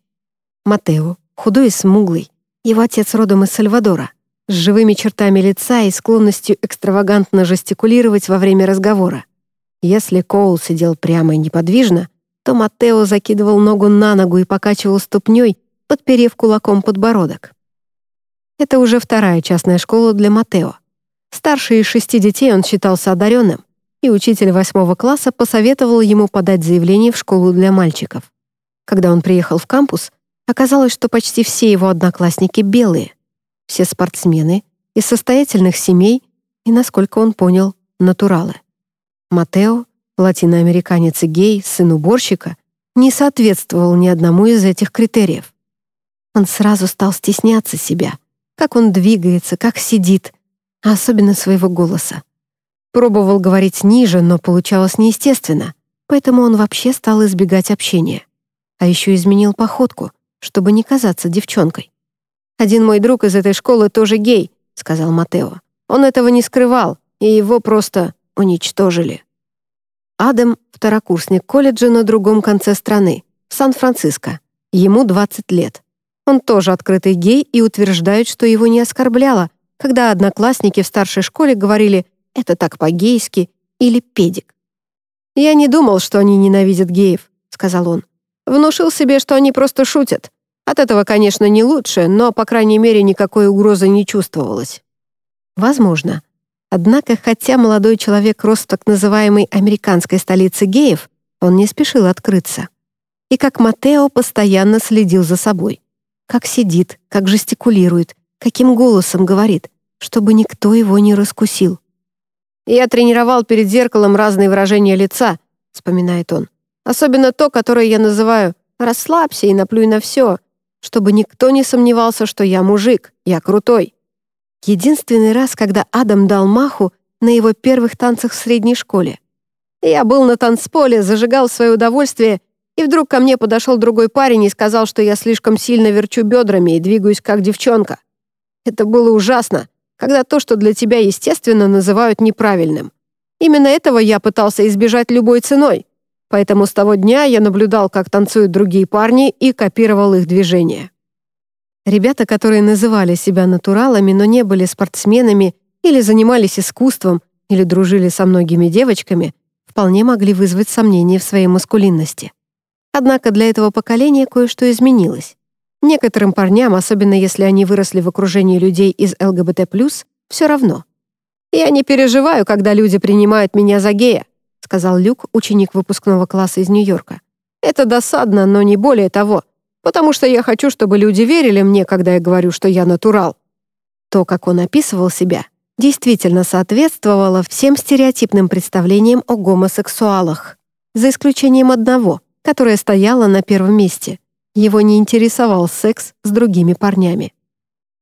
Матео, худой и смуглый, его отец родом из Сальвадора — с живыми чертами лица и склонностью экстравагантно жестикулировать во время разговора. Если Коул сидел прямо и неподвижно, то Маттео закидывал ногу на ногу и покачивал ступней, подперев кулаком подбородок. Это уже вторая частная школа для Маттео. Старший из шести детей он считался одаренным, и учитель восьмого класса посоветовал ему подать заявление в школу для мальчиков. Когда он приехал в кампус, оказалось, что почти все его одноклассники белые — все спортсмены из состоятельных семей и, насколько он понял, натуралы. Матео, латиноамериканец и гей, сын уборщика, не соответствовал ни одному из этих критериев. Он сразу стал стесняться себя, как он двигается, как сидит, а особенно своего голоса. Пробовал говорить ниже, но получалось неестественно, поэтому он вообще стал избегать общения. А еще изменил походку, чтобы не казаться девчонкой. «Один мой друг из этой школы тоже гей», — сказал Матео. «Он этого не скрывал, и его просто уничтожили». Адам — второкурсник колледжа на другом конце страны, Сан-Франциско. Ему 20 лет. Он тоже открытый гей и утверждает, что его не оскорбляло, когда одноклассники в старшей школе говорили «это так по-гейски» или «педик». «Я не думал, что они ненавидят геев», — сказал он. «Внушил себе, что они просто шутят, От этого, конечно, не лучше, но, по крайней мере, никакой угрозы не чувствовалось. Возможно. Однако, хотя молодой человек рос в так называемой американской столице геев, он не спешил открыться. И как Матео постоянно следил за собой. Как сидит, как жестикулирует, каким голосом говорит, чтобы никто его не раскусил. «Я тренировал перед зеркалом разные выражения лица», — вспоминает он. «Особенно то, которое я называю «расслабься и наплюй на все», чтобы никто не сомневался, что я мужик, я крутой. Единственный раз, когда Адам дал маху на его первых танцах в средней школе. Я был на танцполе, зажигал свое удовольствие, и вдруг ко мне подошел другой парень и сказал, что я слишком сильно верчу бедрами и двигаюсь как девчонка. Это было ужасно, когда то, что для тебя естественно, называют неправильным. Именно этого я пытался избежать любой ценой. Поэтому с того дня я наблюдал, как танцуют другие парни, и копировал их движения. Ребята, которые называли себя натуралами, но не были спортсменами или занимались искусством, или дружили со многими девочками, вполне могли вызвать сомнения в своей маскулинности. Однако для этого поколения кое-что изменилось. Некоторым парням, особенно если они выросли в окружении людей из ЛГБТ+, все равно. «Я не переживаю, когда люди принимают меня за гея», сказал Люк, ученик выпускного класса из Нью-Йорка. «Это досадно, но не более того, потому что я хочу, чтобы люди верили мне, когда я говорю, что я натурал». То, как он описывал себя, действительно соответствовало всем стереотипным представлениям о гомосексуалах, за исключением одного, которое стояло на первом месте. Его не интересовал секс с другими парнями.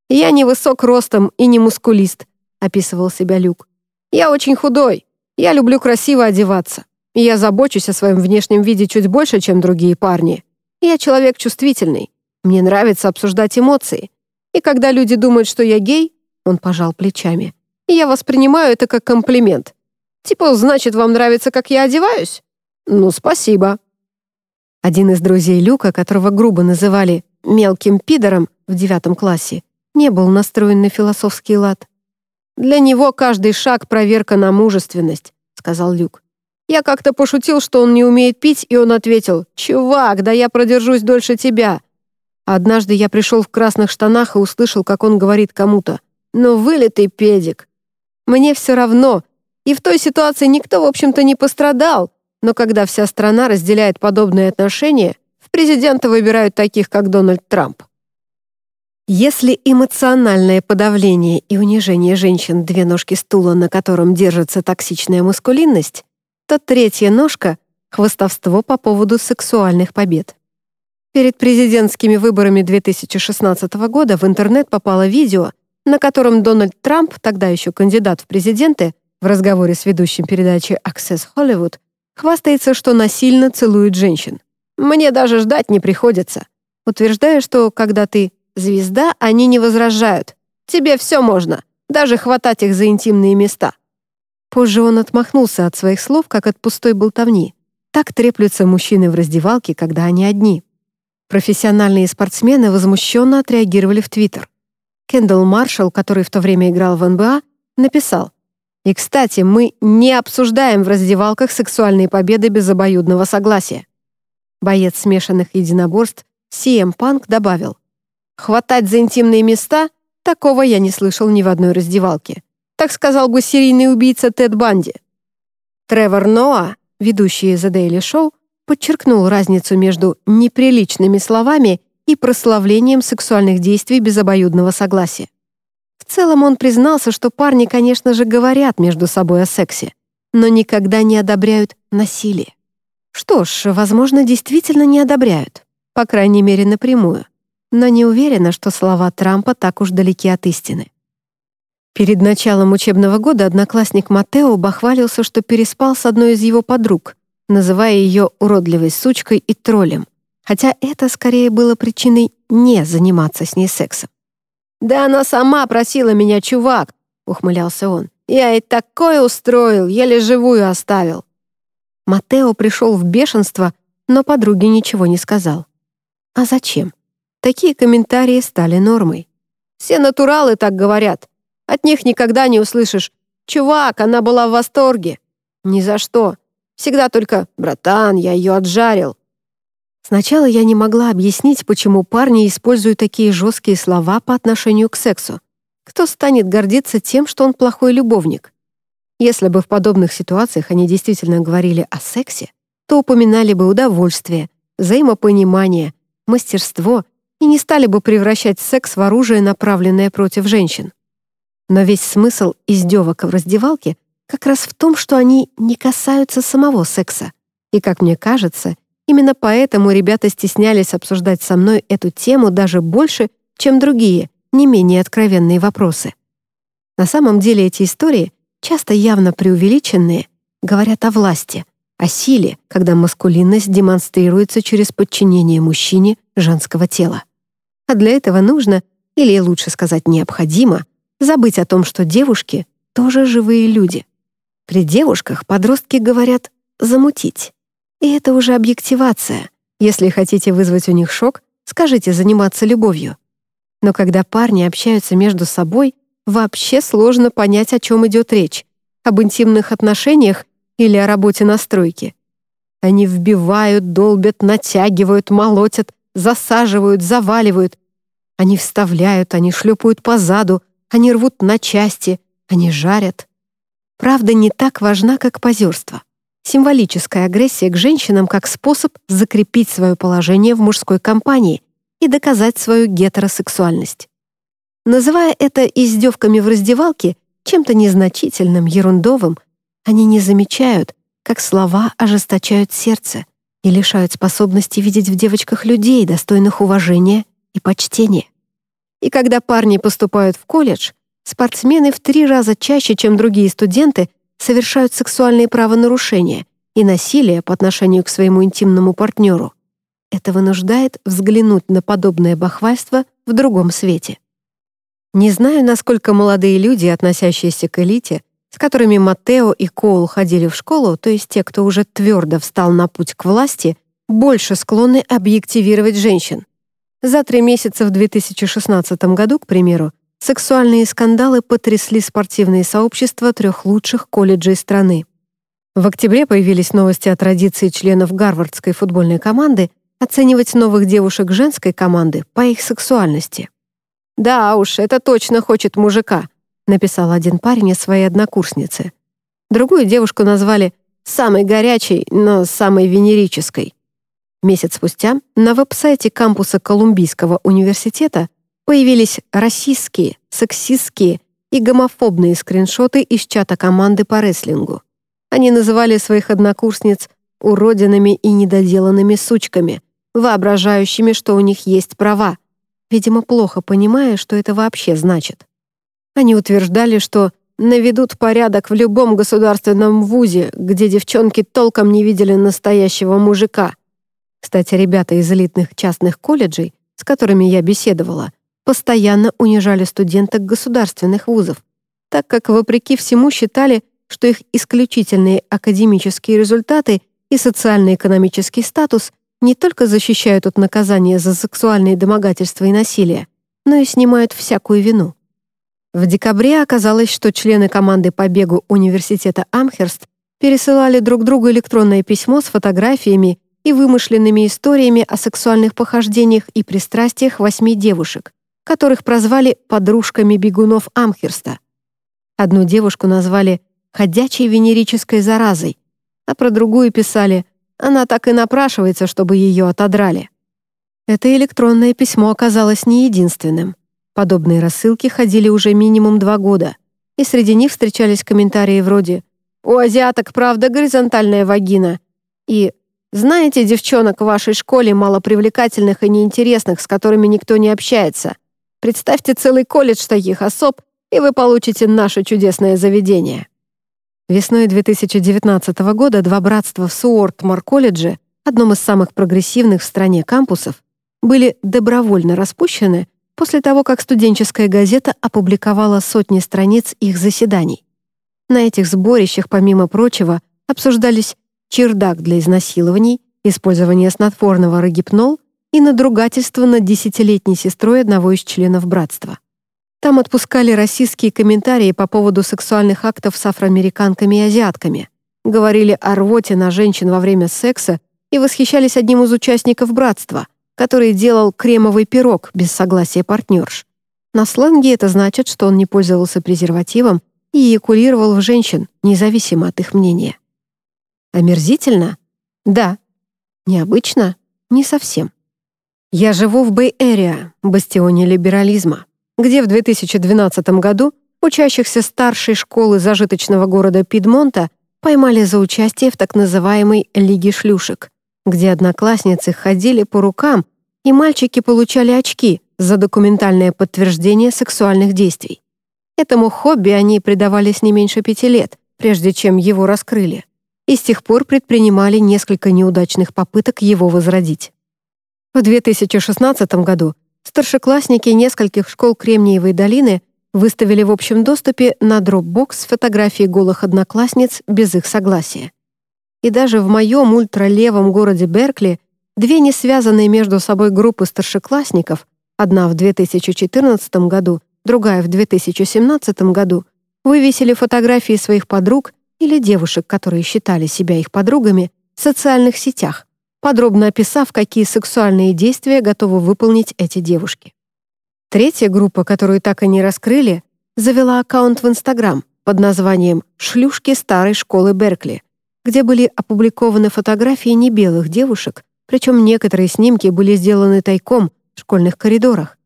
«Я не высок ростом и не мускулист», — описывал себя Люк. «Я очень худой. Я люблю красиво одеваться. И я забочусь о своем внешнем виде чуть больше, чем другие парни. Я человек чувствительный. Мне нравится обсуждать эмоции. И когда люди думают, что я гей, он пожал плечами. Я воспринимаю это как комплимент. Типа, значит, вам нравится, как я одеваюсь? Ну, спасибо. Один из друзей Люка, которого грубо называли «мелким пидором» в девятом классе, не был настроен на философский лад. «Для него каждый шаг — проверка на мужественность», — сказал Люк. Я как-то пошутил, что он не умеет пить, и он ответил, «Чувак, да я продержусь дольше тебя». Однажды я пришел в красных штанах и услышал, как он говорит кому-то, «Ну, вылитый педик». Мне все равно, и в той ситуации никто, в общем-то, не пострадал, но когда вся страна разделяет подобные отношения, в президента выбирают таких, как Дональд Трамп. Если эмоциональное подавление и унижение женщин — две ножки стула, на котором держится токсичная мускулинность, то третья ножка — хвостовство по поводу сексуальных побед. Перед президентскими выборами 2016 года в интернет попало видео, на котором Дональд Трамп, тогда еще кандидат в президенты, в разговоре с ведущим передачи Access Hollywood Хвастается, что насильно целует женщин. Мне даже ждать не приходится. Утверждая, что когда ты звезда, они не возражают. Тебе все можно, даже хватать их за интимные места. Позже он отмахнулся от своих слов, как от пустой болтовни. Так треплются мужчины в раздевалке, когда они одни. Профессиональные спортсмены возмущенно отреагировали в Твиттер. Кендалл Маршалл, который в то время играл в НБА, написал и, кстати, мы не обсуждаем в раздевалках сексуальные победы без обоюдного согласия. Боец смешанных единоборств CM Punk добавил, «Хватать за интимные места? Такого я не слышал ни в одной раздевалке. Так сказал бы серийный убийца Тед Банди». Тревор Ноа, ведущий The Daily Show, подчеркнул разницу между неприличными словами и прославлением сексуальных действий без обоюдного согласия. В целом он признался, что парни, конечно же, говорят между собой о сексе, но никогда не одобряют насилие. Что ж, возможно, действительно не одобряют, по крайней мере, напрямую, но не уверена, что слова Трампа так уж далеки от истины. Перед началом учебного года одноклассник Матео бахвалился, что переспал с одной из его подруг, называя ее уродливой сучкой и троллем, хотя это скорее было причиной не заниматься с ней сексом. «Да она сама просила меня, чувак!» — ухмылялся он. «Я и такое устроил, еле живую оставил!» Матео пришел в бешенство, но подруге ничего не сказал. А зачем? Такие комментарии стали нормой. Все натуралы так говорят. От них никогда не услышишь «Чувак, она была в восторге!» Ни за что. Всегда только «Братан, я ее отжарил!» Сначала я не могла объяснить, почему парни используют такие жесткие слова по отношению к сексу. Кто станет гордиться тем, что он плохой любовник? Если бы в подобных ситуациях они действительно говорили о сексе, то упоминали бы удовольствие, взаимопонимание, мастерство и не стали бы превращать секс в оружие, направленное против женщин. Но весь смысл издевок в раздевалке как раз в том, что они не касаются самого секса. И, как мне кажется, именно поэтому ребята стеснялись обсуждать со мной эту тему даже больше, чем другие, не менее откровенные вопросы. На самом деле эти истории, часто явно преувеличенные, говорят о власти, о силе, когда маскулинность демонстрируется через подчинение мужчине женского тела. А для этого нужно, или лучше сказать необходимо, забыть о том, что девушки тоже живые люди. При девушках подростки говорят «замутить». И это уже объективация. Если хотите вызвать у них шок, скажите заниматься любовью. Но когда парни общаются между собой, вообще сложно понять, о чем идет речь. Об интимных отношениях или о работе на стройке. Они вбивают, долбят, натягивают, молотят, засаживают, заваливают. Они вставляют, они шлепают по заду, они рвут на части, они жарят. Правда не так важна, как позерство. Символическая агрессия к женщинам как способ закрепить свое положение в мужской компании и доказать свою гетеросексуальность. Называя это издевками в раздевалке, чем-то незначительным, ерундовым, они не замечают, как слова ожесточают сердце и лишают способности видеть в девочках людей, достойных уважения и почтения. И когда парни поступают в колледж, спортсмены в три раза чаще, чем другие студенты, совершают сексуальные правонарушения и насилие по отношению к своему интимному партнеру. Это вынуждает взглянуть на подобное бахвальство в другом свете. Не знаю, насколько молодые люди, относящиеся к элите, с которыми Матео и Коул ходили в школу, то есть те, кто уже твердо встал на путь к власти, больше склонны объективировать женщин. За три месяца в 2016 году, к примеру, сексуальные скандалы потрясли спортивные сообщества трех лучших колледжей страны. В октябре появились новости о традиции членов гарвардской футбольной команды оценивать новых девушек женской команды по их сексуальности. «Да уж, это точно хочет мужика», написал один парень из своей однокурсницы. Другую девушку назвали «самой горячей, но самой венерической». Месяц спустя на веб-сайте кампуса Колумбийского университета появились расистские, сексистские и гомофобные скриншоты из чата команды по рестлингу. Они называли своих однокурсниц уродинами и недоделанными сучками, воображающими, что у них есть права, видимо, плохо понимая, что это вообще значит. Они утверждали, что наведут порядок в любом государственном вузе, где девчонки толком не видели настоящего мужика. Кстати, ребята из элитных частных колледжей, с которыми я беседовала, постоянно унижали студенток государственных вузов, так как, вопреки всему, считали, что их исключительные академические результаты и социально-экономический статус не только защищают от наказания за сексуальные домогательства и насилие, но и снимают всякую вину. В декабре оказалось, что члены команды по бегу университета Амхерст пересылали друг другу электронное письмо с фотографиями и вымышленными историями о сексуальных похождениях и пристрастиях восьми девушек, которых прозвали подружками бегунов Амхерста. Одну девушку назвали «ходячей венерической заразой», а про другую писали «она так и напрашивается, чтобы ее отодрали». Это электронное письмо оказалось не единственным. Подобные рассылки ходили уже минимум два года, и среди них встречались комментарии вроде «У азиаток, правда, горизонтальная вагина» и «Знаете девчонок в вашей школе малопривлекательных и неинтересных, с которыми никто не общается? Представьте целый колледж таких особ, и вы получите наше чудесное заведение». Весной 2019 года два братства в Суортмар-колледже, одном из самых прогрессивных в стране кампусов, были добровольно распущены после того, как студенческая газета опубликовала сотни страниц их заседаний. На этих сборищах, помимо прочего, обсуждались чердак для изнасилований, использование снотворного рогипнол и надругательство над десятилетней сестрой одного из членов братства. Там отпускали российские комментарии по поводу сексуальных актов с афроамериканками и азиатками, говорили о рвоте на женщин во время секса и восхищались одним из участников братства, который делал кремовый пирог без согласия партнерш. На сленге это значит, что он не пользовался презервативом и экулировал в женщин, независимо от их мнения. Омерзительно? Да. Необычно? Не совсем. Я живу в Бэй-Эриа, бастионе либерализма, где в 2012 году учащихся старшей школы зажиточного города Пидмонта поймали за участие в так называемой «Лиге шлюшек», где одноклассницы ходили по рукам, и мальчики получали очки за документальное подтверждение сексуальных действий. Этому хобби они предавались не меньше пяти лет, прежде чем его раскрыли, и с тех пор предпринимали несколько неудачных попыток его возродить. В 2016 году старшеклассники нескольких школ Кремниевой долины выставили в общем доступе на Dropbox фотографии голых одноклассниц без их согласия. И даже в моем ультралевом городе Беркли две не связанные между собой группы старшеклассников, одна в 2014 году, другая в 2017 году, вывесили фотографии своих подруг или девушек, которые считали себя их подругами, в социальных сетях, подробно описав, какие сексуальные действия готовы выполнить эти девушки. Третья группа, которую так и не раскрыли, завела аккаунт в Инстаграм под названием «Шлюшки старой школы Беркли», где были опубликованы фотографии небелых девушек, причем некоторые снимки были сделаны тайком в школьных коридорах.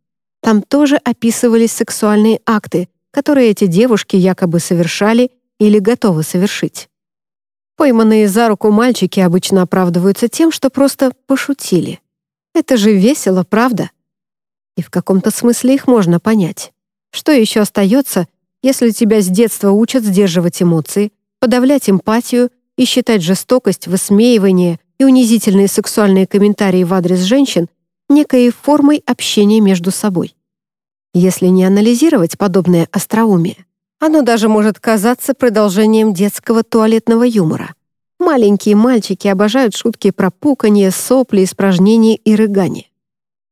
Там тоже описывались сексуальные акты, которые эти девушки якобы совершали или готовы совершить. Пойманные за руку мальчики обычно оправдываются тем, что просто пошутили. Это же весело, правда? И в каком-то смысле их можно понять. Что еще остается, если тебя с детства учат сдерживать эмоции, подавлять эмпатию и считать жестокость, высмеивание и унизительные сексуальные комментарии в адрес женщин некой формой общения между собой? Если не анализировать подобное остроумие, оно даже может казаться продолжением детского туалетного юмора. Маленькие мальчики обожают шутки про пуканье, сопли, испражнения и рыгание.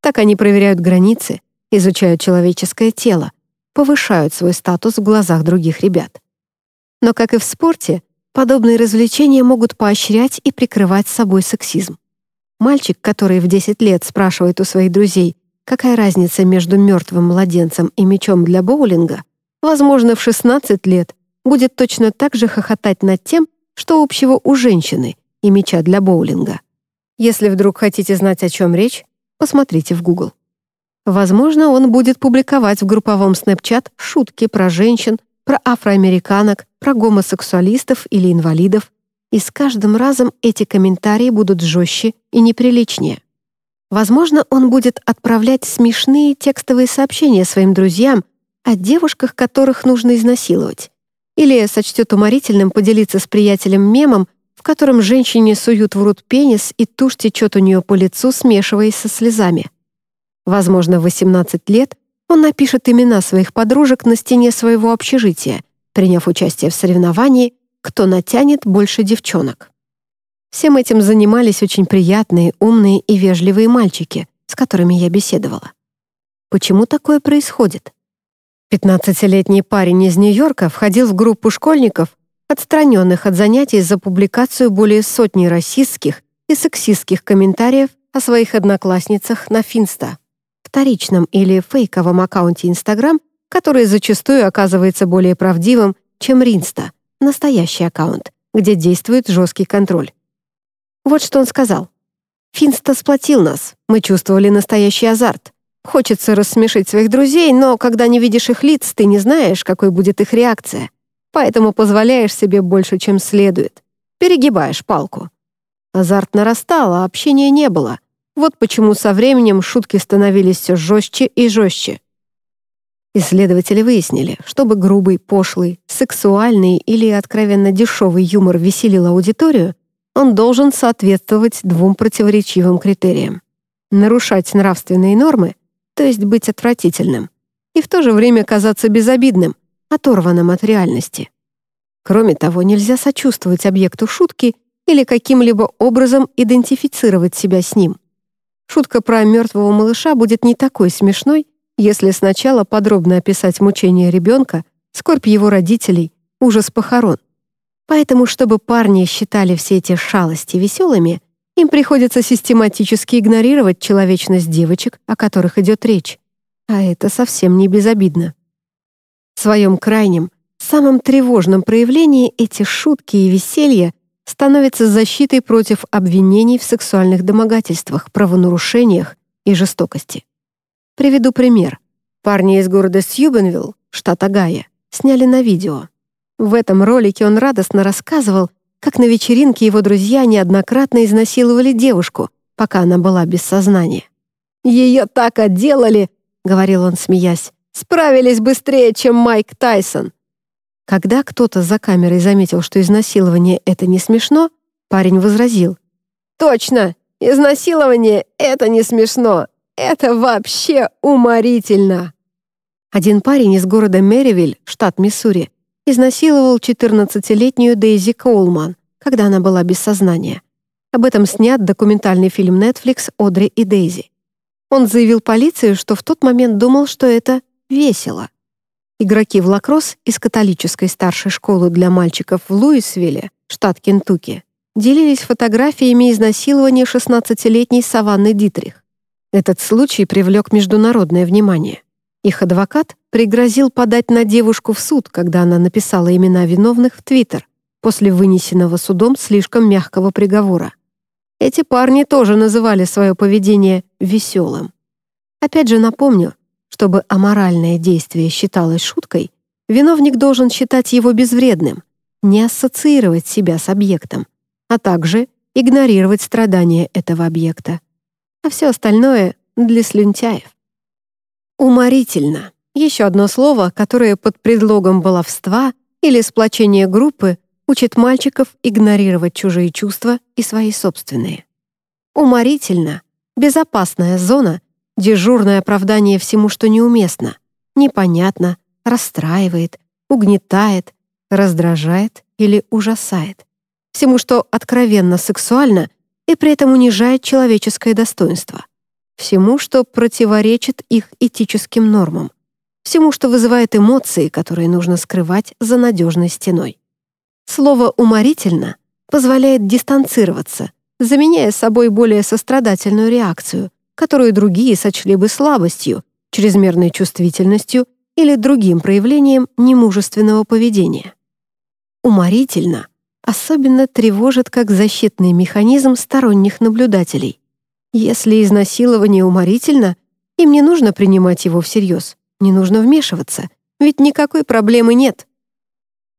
Так они проверяют границы, изучают человеческое тело, повышают свой статус в глазах других ребят. Но, как и в спорте, подобные развлечения могут поощрять и прикрывать собой сексизм. Мальчик, который в 10 лет спрашивает у своих друзей, какая разница между мертвым младенцем и мячом для боулинга, возможно, в 16 лет будет точно так же хохотать над тем, что общего у женщины и мяча для боулинга. Если вдруг хотите знать, о чем речь, посмотрите в Google. Возможно, он будет публиковать в групповом Snapchat шутки про женщин, про афроамериканок, про гомосексуалистов или инвалидов, и с каждым разом эти комментарии будут жестче и неприличнее. Возможно, он будет отправлять смешные текстовые сообщения своим друзьям о девушках, которых нужно изнасиловать. Или сочтет уморительным поделиться с приятелем мемом, в котором женщине суют в рот пенис и тушь течет у нее по лицу, смешиваясь со слезами. Возможно, в 18 лет он напишет имена своих подружек на стене своего общежития, приняв участие в соревновании «Кто натянет больше девчонок». Всем этим занимались очень приятные, умные и вежливые мальчики, с которыми я беседовала. Почему такое происходит? Пятнадцатилетний парень из Нью-Йорка входил в группу школьников, отстраненных от занятий за публикацию более сотни расистских и сексистских комментариев о своих одноклассницах на Финста, вторичном или фейковом аккаунте Instagram, который зачастую оказывается более правдивым, чем Ринста, настоящий аккаунт, где действует жесткий контроль. Вот что он сказал. «Финста сплотил нас, мы чувствовали настоящий азарт. Хочется рассмешить своих друзей, но когда не видишь их лиц, ты не знаешь, какой будет их реакция. Поэтому позволяешь себе больше, чем следует. Перегибаешь палку. Азарт нарастал, а общения не было. Вот почему со временем шутки становились все жестче и жестче. Исследователи выяснили, чтобы грубый, пошлый, сексуальный или откровенно дешевый юмор веселил аудиторию, он должен соответствовать двум противоречивым критериям. Нарушать нравственные нормы то есть быть отвратительным, и в то же время казаться безобидным, оторванным от реальности. Кроме того, нельзя сочувствовать объекту шутки или каким-либо образом идентифицировать себя с ним. Шутка про мертвого малыша будет не такой смешной, если сначала подробно описать мучения ребенка, скорбь его родителей, ужас похорон. Поэтому, чтобы парни считали все эти шалости веселыми, им приходится систематически игнорировать человечность девочек, о которых идет речь. А это совсем не безобидно. В своем крайнем, самом тревожном проявлении эти шутки и веселье становятся защитой против обвинений в сексуальных домогательствах, правонарушениях и жестокости. Приведу пример. Парни из города Сьюбенвилл, штат Огайо, сняли на видео. В этом ролике он радостно рассказывал, как на вечеринке его друзья неоднократно изнасиловали девушку, пока она была без сознания. «Ее так отделали!» — говорил он, смеясь. «Справились быстрее, чем Майк Тайсон!» Когда кто-то за камерой заметил, что изнасилование — это не смешно, парень возразил. «Точно! Изнасилование — это не смешно! Это вообще уморительно!» Один парень из города Мэривиль, штат Миссури, изнасиловал 14-летнюю Дейзи Коулман, когда она была без сознания. Об этом снят документальный фильм Netflix «Одри и Дейзи». Он заявил полиции, что в тот момент думал, что это весело. Игроки в лакросс из католической старшей школы для мальчиков в Луисвилле, штат Кентукки, делились фотографиями изнасилования 16-летней Саванны Дитрих. Этот случай привлек международное внимание. Их адвокат пригрозил подать на девушку в суд, когда она написала имена виновных в Твиттер после вынесенного судом слишком мягкого приговора. Эти парни тоже называли свое поведение веселым. Опять же напомню, чтобы аморальное действие считалось шуткой, виновник должен считать его безвредным, не ассоциировать себя с объектом, а также игнорировать страдания этого объекта. А все остальное — для слюнтяев. Уморительно. Еще одно слово, которое под предлогом баловства или сплочения группы учит мальчиков игнорировать чужие чувства и свои собственные. Уморительно. Безопасная зона, дежурное оправдание всему, что неуместно, непонятно, расстраивает, угнетает, раздражает или ужасает. Всему, что откровенно сексуально и при этом унижает человеческое достоинство всему, что противоречит их этическим нормам, всему, что вызывает эмоции, которые нужно скрывать за надежной стеной. Слово «уморительно» позволяет дистанцироваться, заменяя собой более сострадательную реакцию, которую другие сочли бы слабостью, чрезмерной чувствительностью или другим проявлением немужественного поведения. Уморительно особенно тревожит как защитный механизм сторонних наблюдателей. Если изнасилование уморительно, им не нужно принимать его всерьез, не нужно вмешиваться, ведь никакой проблемы нет.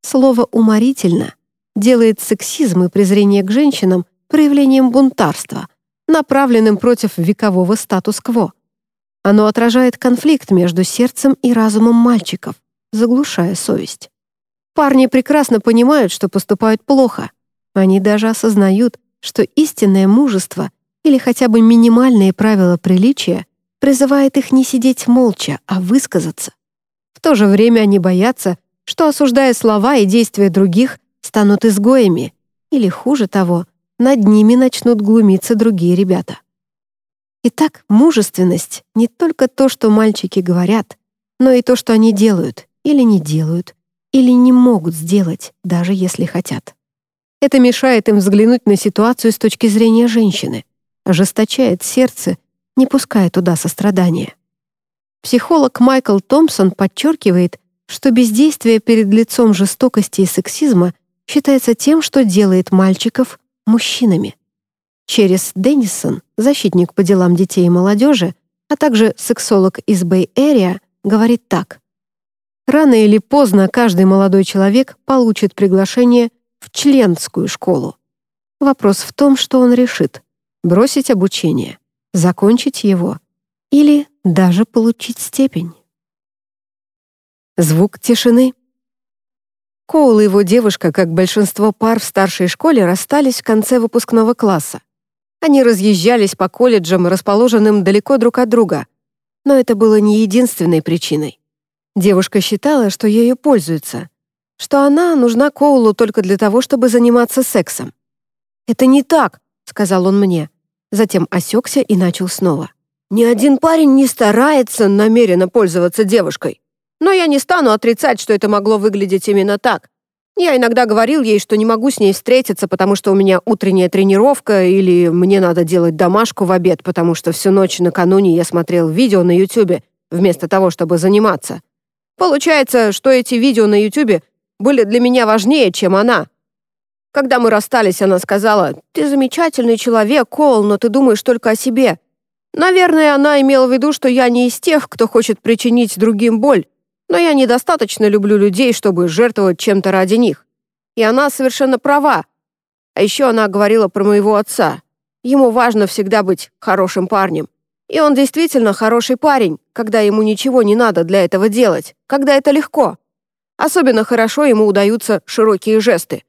Слово «уморительно» делает сексизм и презрение к женщинам проявлением бунтарства, направленным против векового статус-кво. Оно отражает конфликт между сердцем и разумом мальчиков, заглушая совесть. Парни прекрасно понимают, что поступают плохо. Они даже осознают, что истинное мужество или хотя бы минимальные правила приличия призывает их не сидеть молча, а высказаться. В то же время они боятся, что, осуждая слова и действия других, станут изгоями, или, хуже того, над ними начнут глумиться другие ребята. Итак, мужественность — не только то, что мальчики говорят, но и то, что они делают или не делают, или не могут сделать, даже если хотят. Это мешает им взглянуть на ситуацию с точки зрения женщины — ожесточает сердце, не пуская туда сострадания. Психолог Майкл Томпсон подчеркивает, что бездействие перед лицом жестокости и сексизма считается тем, что делает мальчиков мужчинами. Через Деннисон, защитник по делам детей и молодежи, а также сексолог из Бэй-Эрия, говорит так. Рано или поздно каждый молодой человек получит приглашение в членскую школу. Вопрос в том, что он решит бросить обучение, закончить его или даже получить степень. Звук тишины. Коул и его девушка, как большинство пар в старшей школе, расстались в конце выпускного класса. Они разъезжались по колледжам, расположенным далеко друг от друга. Но это было не единственной причиной. Девушка считала, что ею пользуются, что она нужна Коулу только для того, чтобы заниматься сексом. «Это не так», — сказал он мне затем осекся и начал снова. «Ни один парень не старается намеренно пользоваться девушкой. Но я не стану отрицать, что это могло выглядеть именно так. Я иногда говорил ей, что не могу с ней встретиться, потому что у меня утренняя тренировка, или мне надо делать домашку в обед, потому что всю ночь накануне я смотрел видео на Ютубе, вместо того, чтобы заниматься. Получается, что эти видео на Ютубе были для меня важнее, чем она. Когда мы расстались, она сказала, «Ты замечательный человек, Кол, но ты думаешь только о себе». Наверное, она имела в виду, что я не из тех, кто хочет причинить другим боль, но я недостаточно люблю людей, чтобы жертвовать чем-то ради них. И она совершенно права. А еще она говорила про моего отца. Ему важно всегда быть хорошим парнем. И он действительно хороший парень, когда ему ничего не надо для этого делать, когда это легко. Особенно хорошо ему удаются широкие жесты.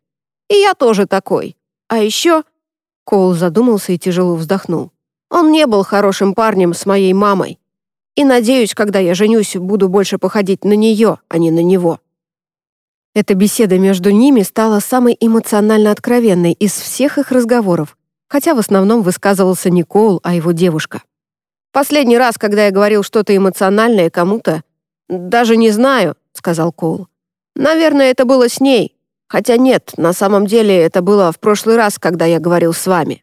И я тоже такой. А еще...» Коул задумался и тяжело вздохнул. «Он не был хорошим парнем с моей мамой. И надеюсь, когда я женюсь, буду больше походить на нее, а не на него». Эта беседа между ними стала самой эмоционально откровенной из всех их разговоров, хотя в основном высказывался не Коул, а его девушка. «Последний раз, когда я говорил что-то эмоциональное кому-то, даже не знаю», — сказал Коул. «Наверное, это было с ней. Хотя нет, на самом деле это было в прошлый раз, когда я говорил с вами».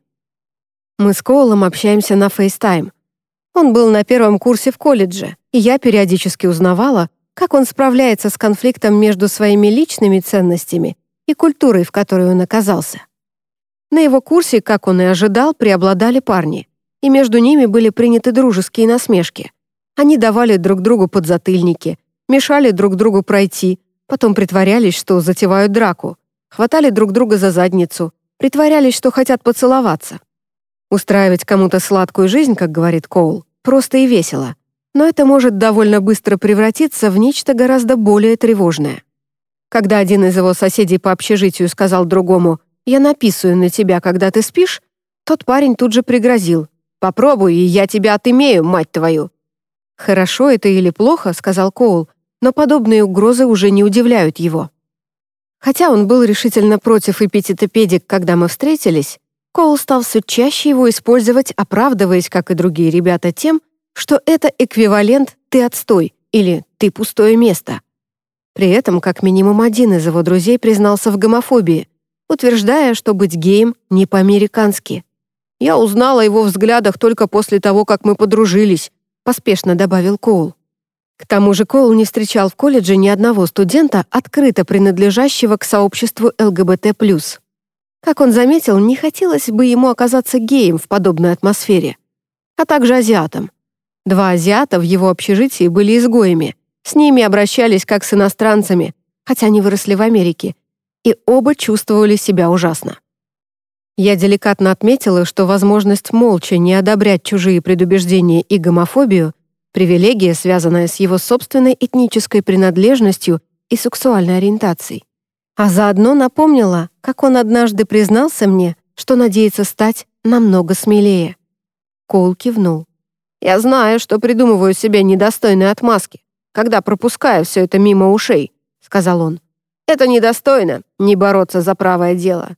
Мы с Коулом общаемся на FaceTime. Он был на первом курсе в колледже, и я периодически узнавала, как он справляется с конфликтом между своими личными ценностями и культурой, в которой он оказался. На его курсе, как он и ожидал, преобладали парни, и между ними были приняты дружеские насмешки. Они давали друг другу подзатыльники, мешали друг другу пройти, потом притворялись, что затевают драку, хватали друг друга за задницу, притворялись, что хотят поцеловаться. Устраивать кому-то сладкую жизнь, как говорит Коул, просто и весело. Но это может довольно быстро превратиться в нечто гораздо более тревожное. Когда один из его соседей по общежитию сказал другому «Я написываю на тебя, когда ты спишь», тот парень тут же пригрозил «Попробуй, и я тебя отымею, мать твою». «Хорошо это или плохо», — сказал Коул, но подобные угрозы уже не удивляют его. Хотя он был решительно против эпитетопедик, когда мы встретились, Коул стал все чаще его использовать, оправдываясь, как и другие ребята, тем, что это эквивалент «ты отстой» или «ты пустое место». При этом как минимум один из его друзей признался в гомофобии, утверждая, что быть геем не по-американски. «Я узнала о его взглядах только после того, как мы подружились», поспешно добавил Коул. К тому же Коул не встречал в колледже ни одного студента, открыто принадлежащего к сообществу ЛГБТ+. Как он заметил, не хотелось бы ему оказаться геем в подобной атмосфере, а также азиатом. Два азиата в его общежитии были изгоями, с ними обращались как с иностранцами, хотя они выросли в Америке, и оба чувствовали себя ужасно. Я деликатно отметила, что возможность молча не одобрять чужие предубеждения и гомофобию — привилегия, связанная с его собственной этнической принадлежностью и сексуальной ориентацией. А заодно напомнила, как он однажды признался мне, что надеется стать намного смелее. Коул кивнул. «Я знаю, что придумываю себе недостойные отмазки, когда пропускаю все это мимо ушей», — сказал он. «Это недостойно, не бороться за правое дело.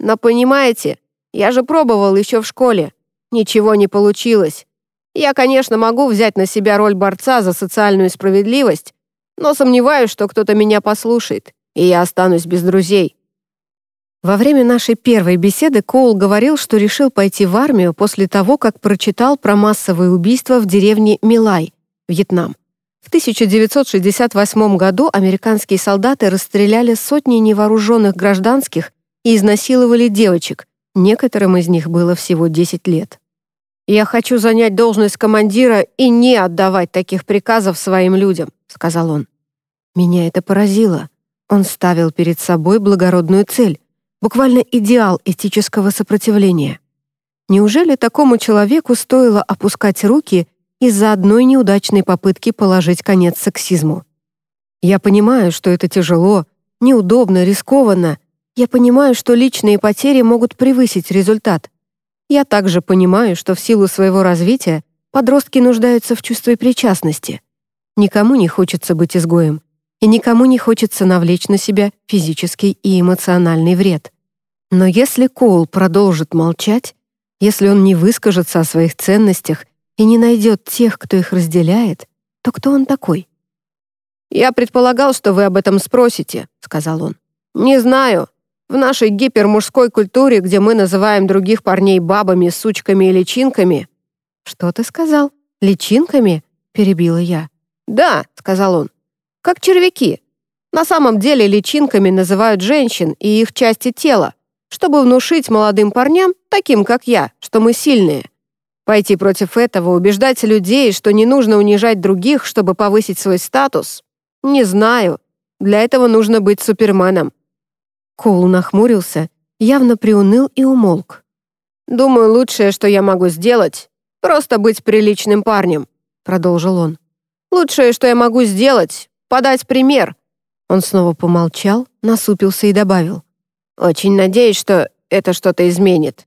Но понимаете, я же пробовал еще в школе. Ничего не получилось. Я, конечно, могу взять на себя роль борца за социальную справедливость, но сомневаюсь, что кто-то меня послушает и я останусь без друзей». Во время нашей первой беседы Коул говорил, что решил пойти в армию после того, как прочитал про массовые убийства в деревне Милай, Вьетнам. В 1968 году американские солдаты расстреляли сотни невооруженных гражданских и изнасиловали девочек, некоторым из них было всего 10 лет. «Я хочу занять должность командира и не отдавать таких приказов своим людям», — сказал он. Меня это поразило. Он ставил перед собой благородную цель, буквально идеал этического сопротивления. Неужели такому человеку стоило опускать руки из-за одной неудачной попытки положить конец сексизму? Я понимаю, что это тяжело, неудобно, рискованно. Я понимаю, что личные потери могут превысить результат. Я также понимаю, что в силу своего развития подростки нуждаются в чувстве причастности. Никому не хочется быть изгоем, и никому не хочется навлечь на себя физический и эмоциональный вред. Но если Коул продолжит молчать, если он не выскажется о своих ценностях и не найдет тех, кто их разделяет, то кто он такой? «Я предполагал, что вы об этом спросите», — сказал он. «Не знаю. В нашей гипермужской культуре, где мы называем других парней бабами, сучками и личинками...» «Что ты сказал? Личинками?» — перебила я. «Да», — сказал он, — «как червяки. На самом деле личинками называют женщин и их части тела, чтобы внушить молодым парням, таким как я, что мы сильные. Пойти против этого, убеждать людей, что не нужно унижать других, чтобы повысить свой статус? Не знаю. Для этого нужно быть суперменом. Коул нахмурился, явно приуныл и умолк. «Думаю, лучшее, что я могу сделать, просто быть приличным парнем», — продолжил он. «Лучшее, что я могу сделать, подать пример, он снова помолчал, насупился и добавил. «Очень надеюсь, что это что-то изменит».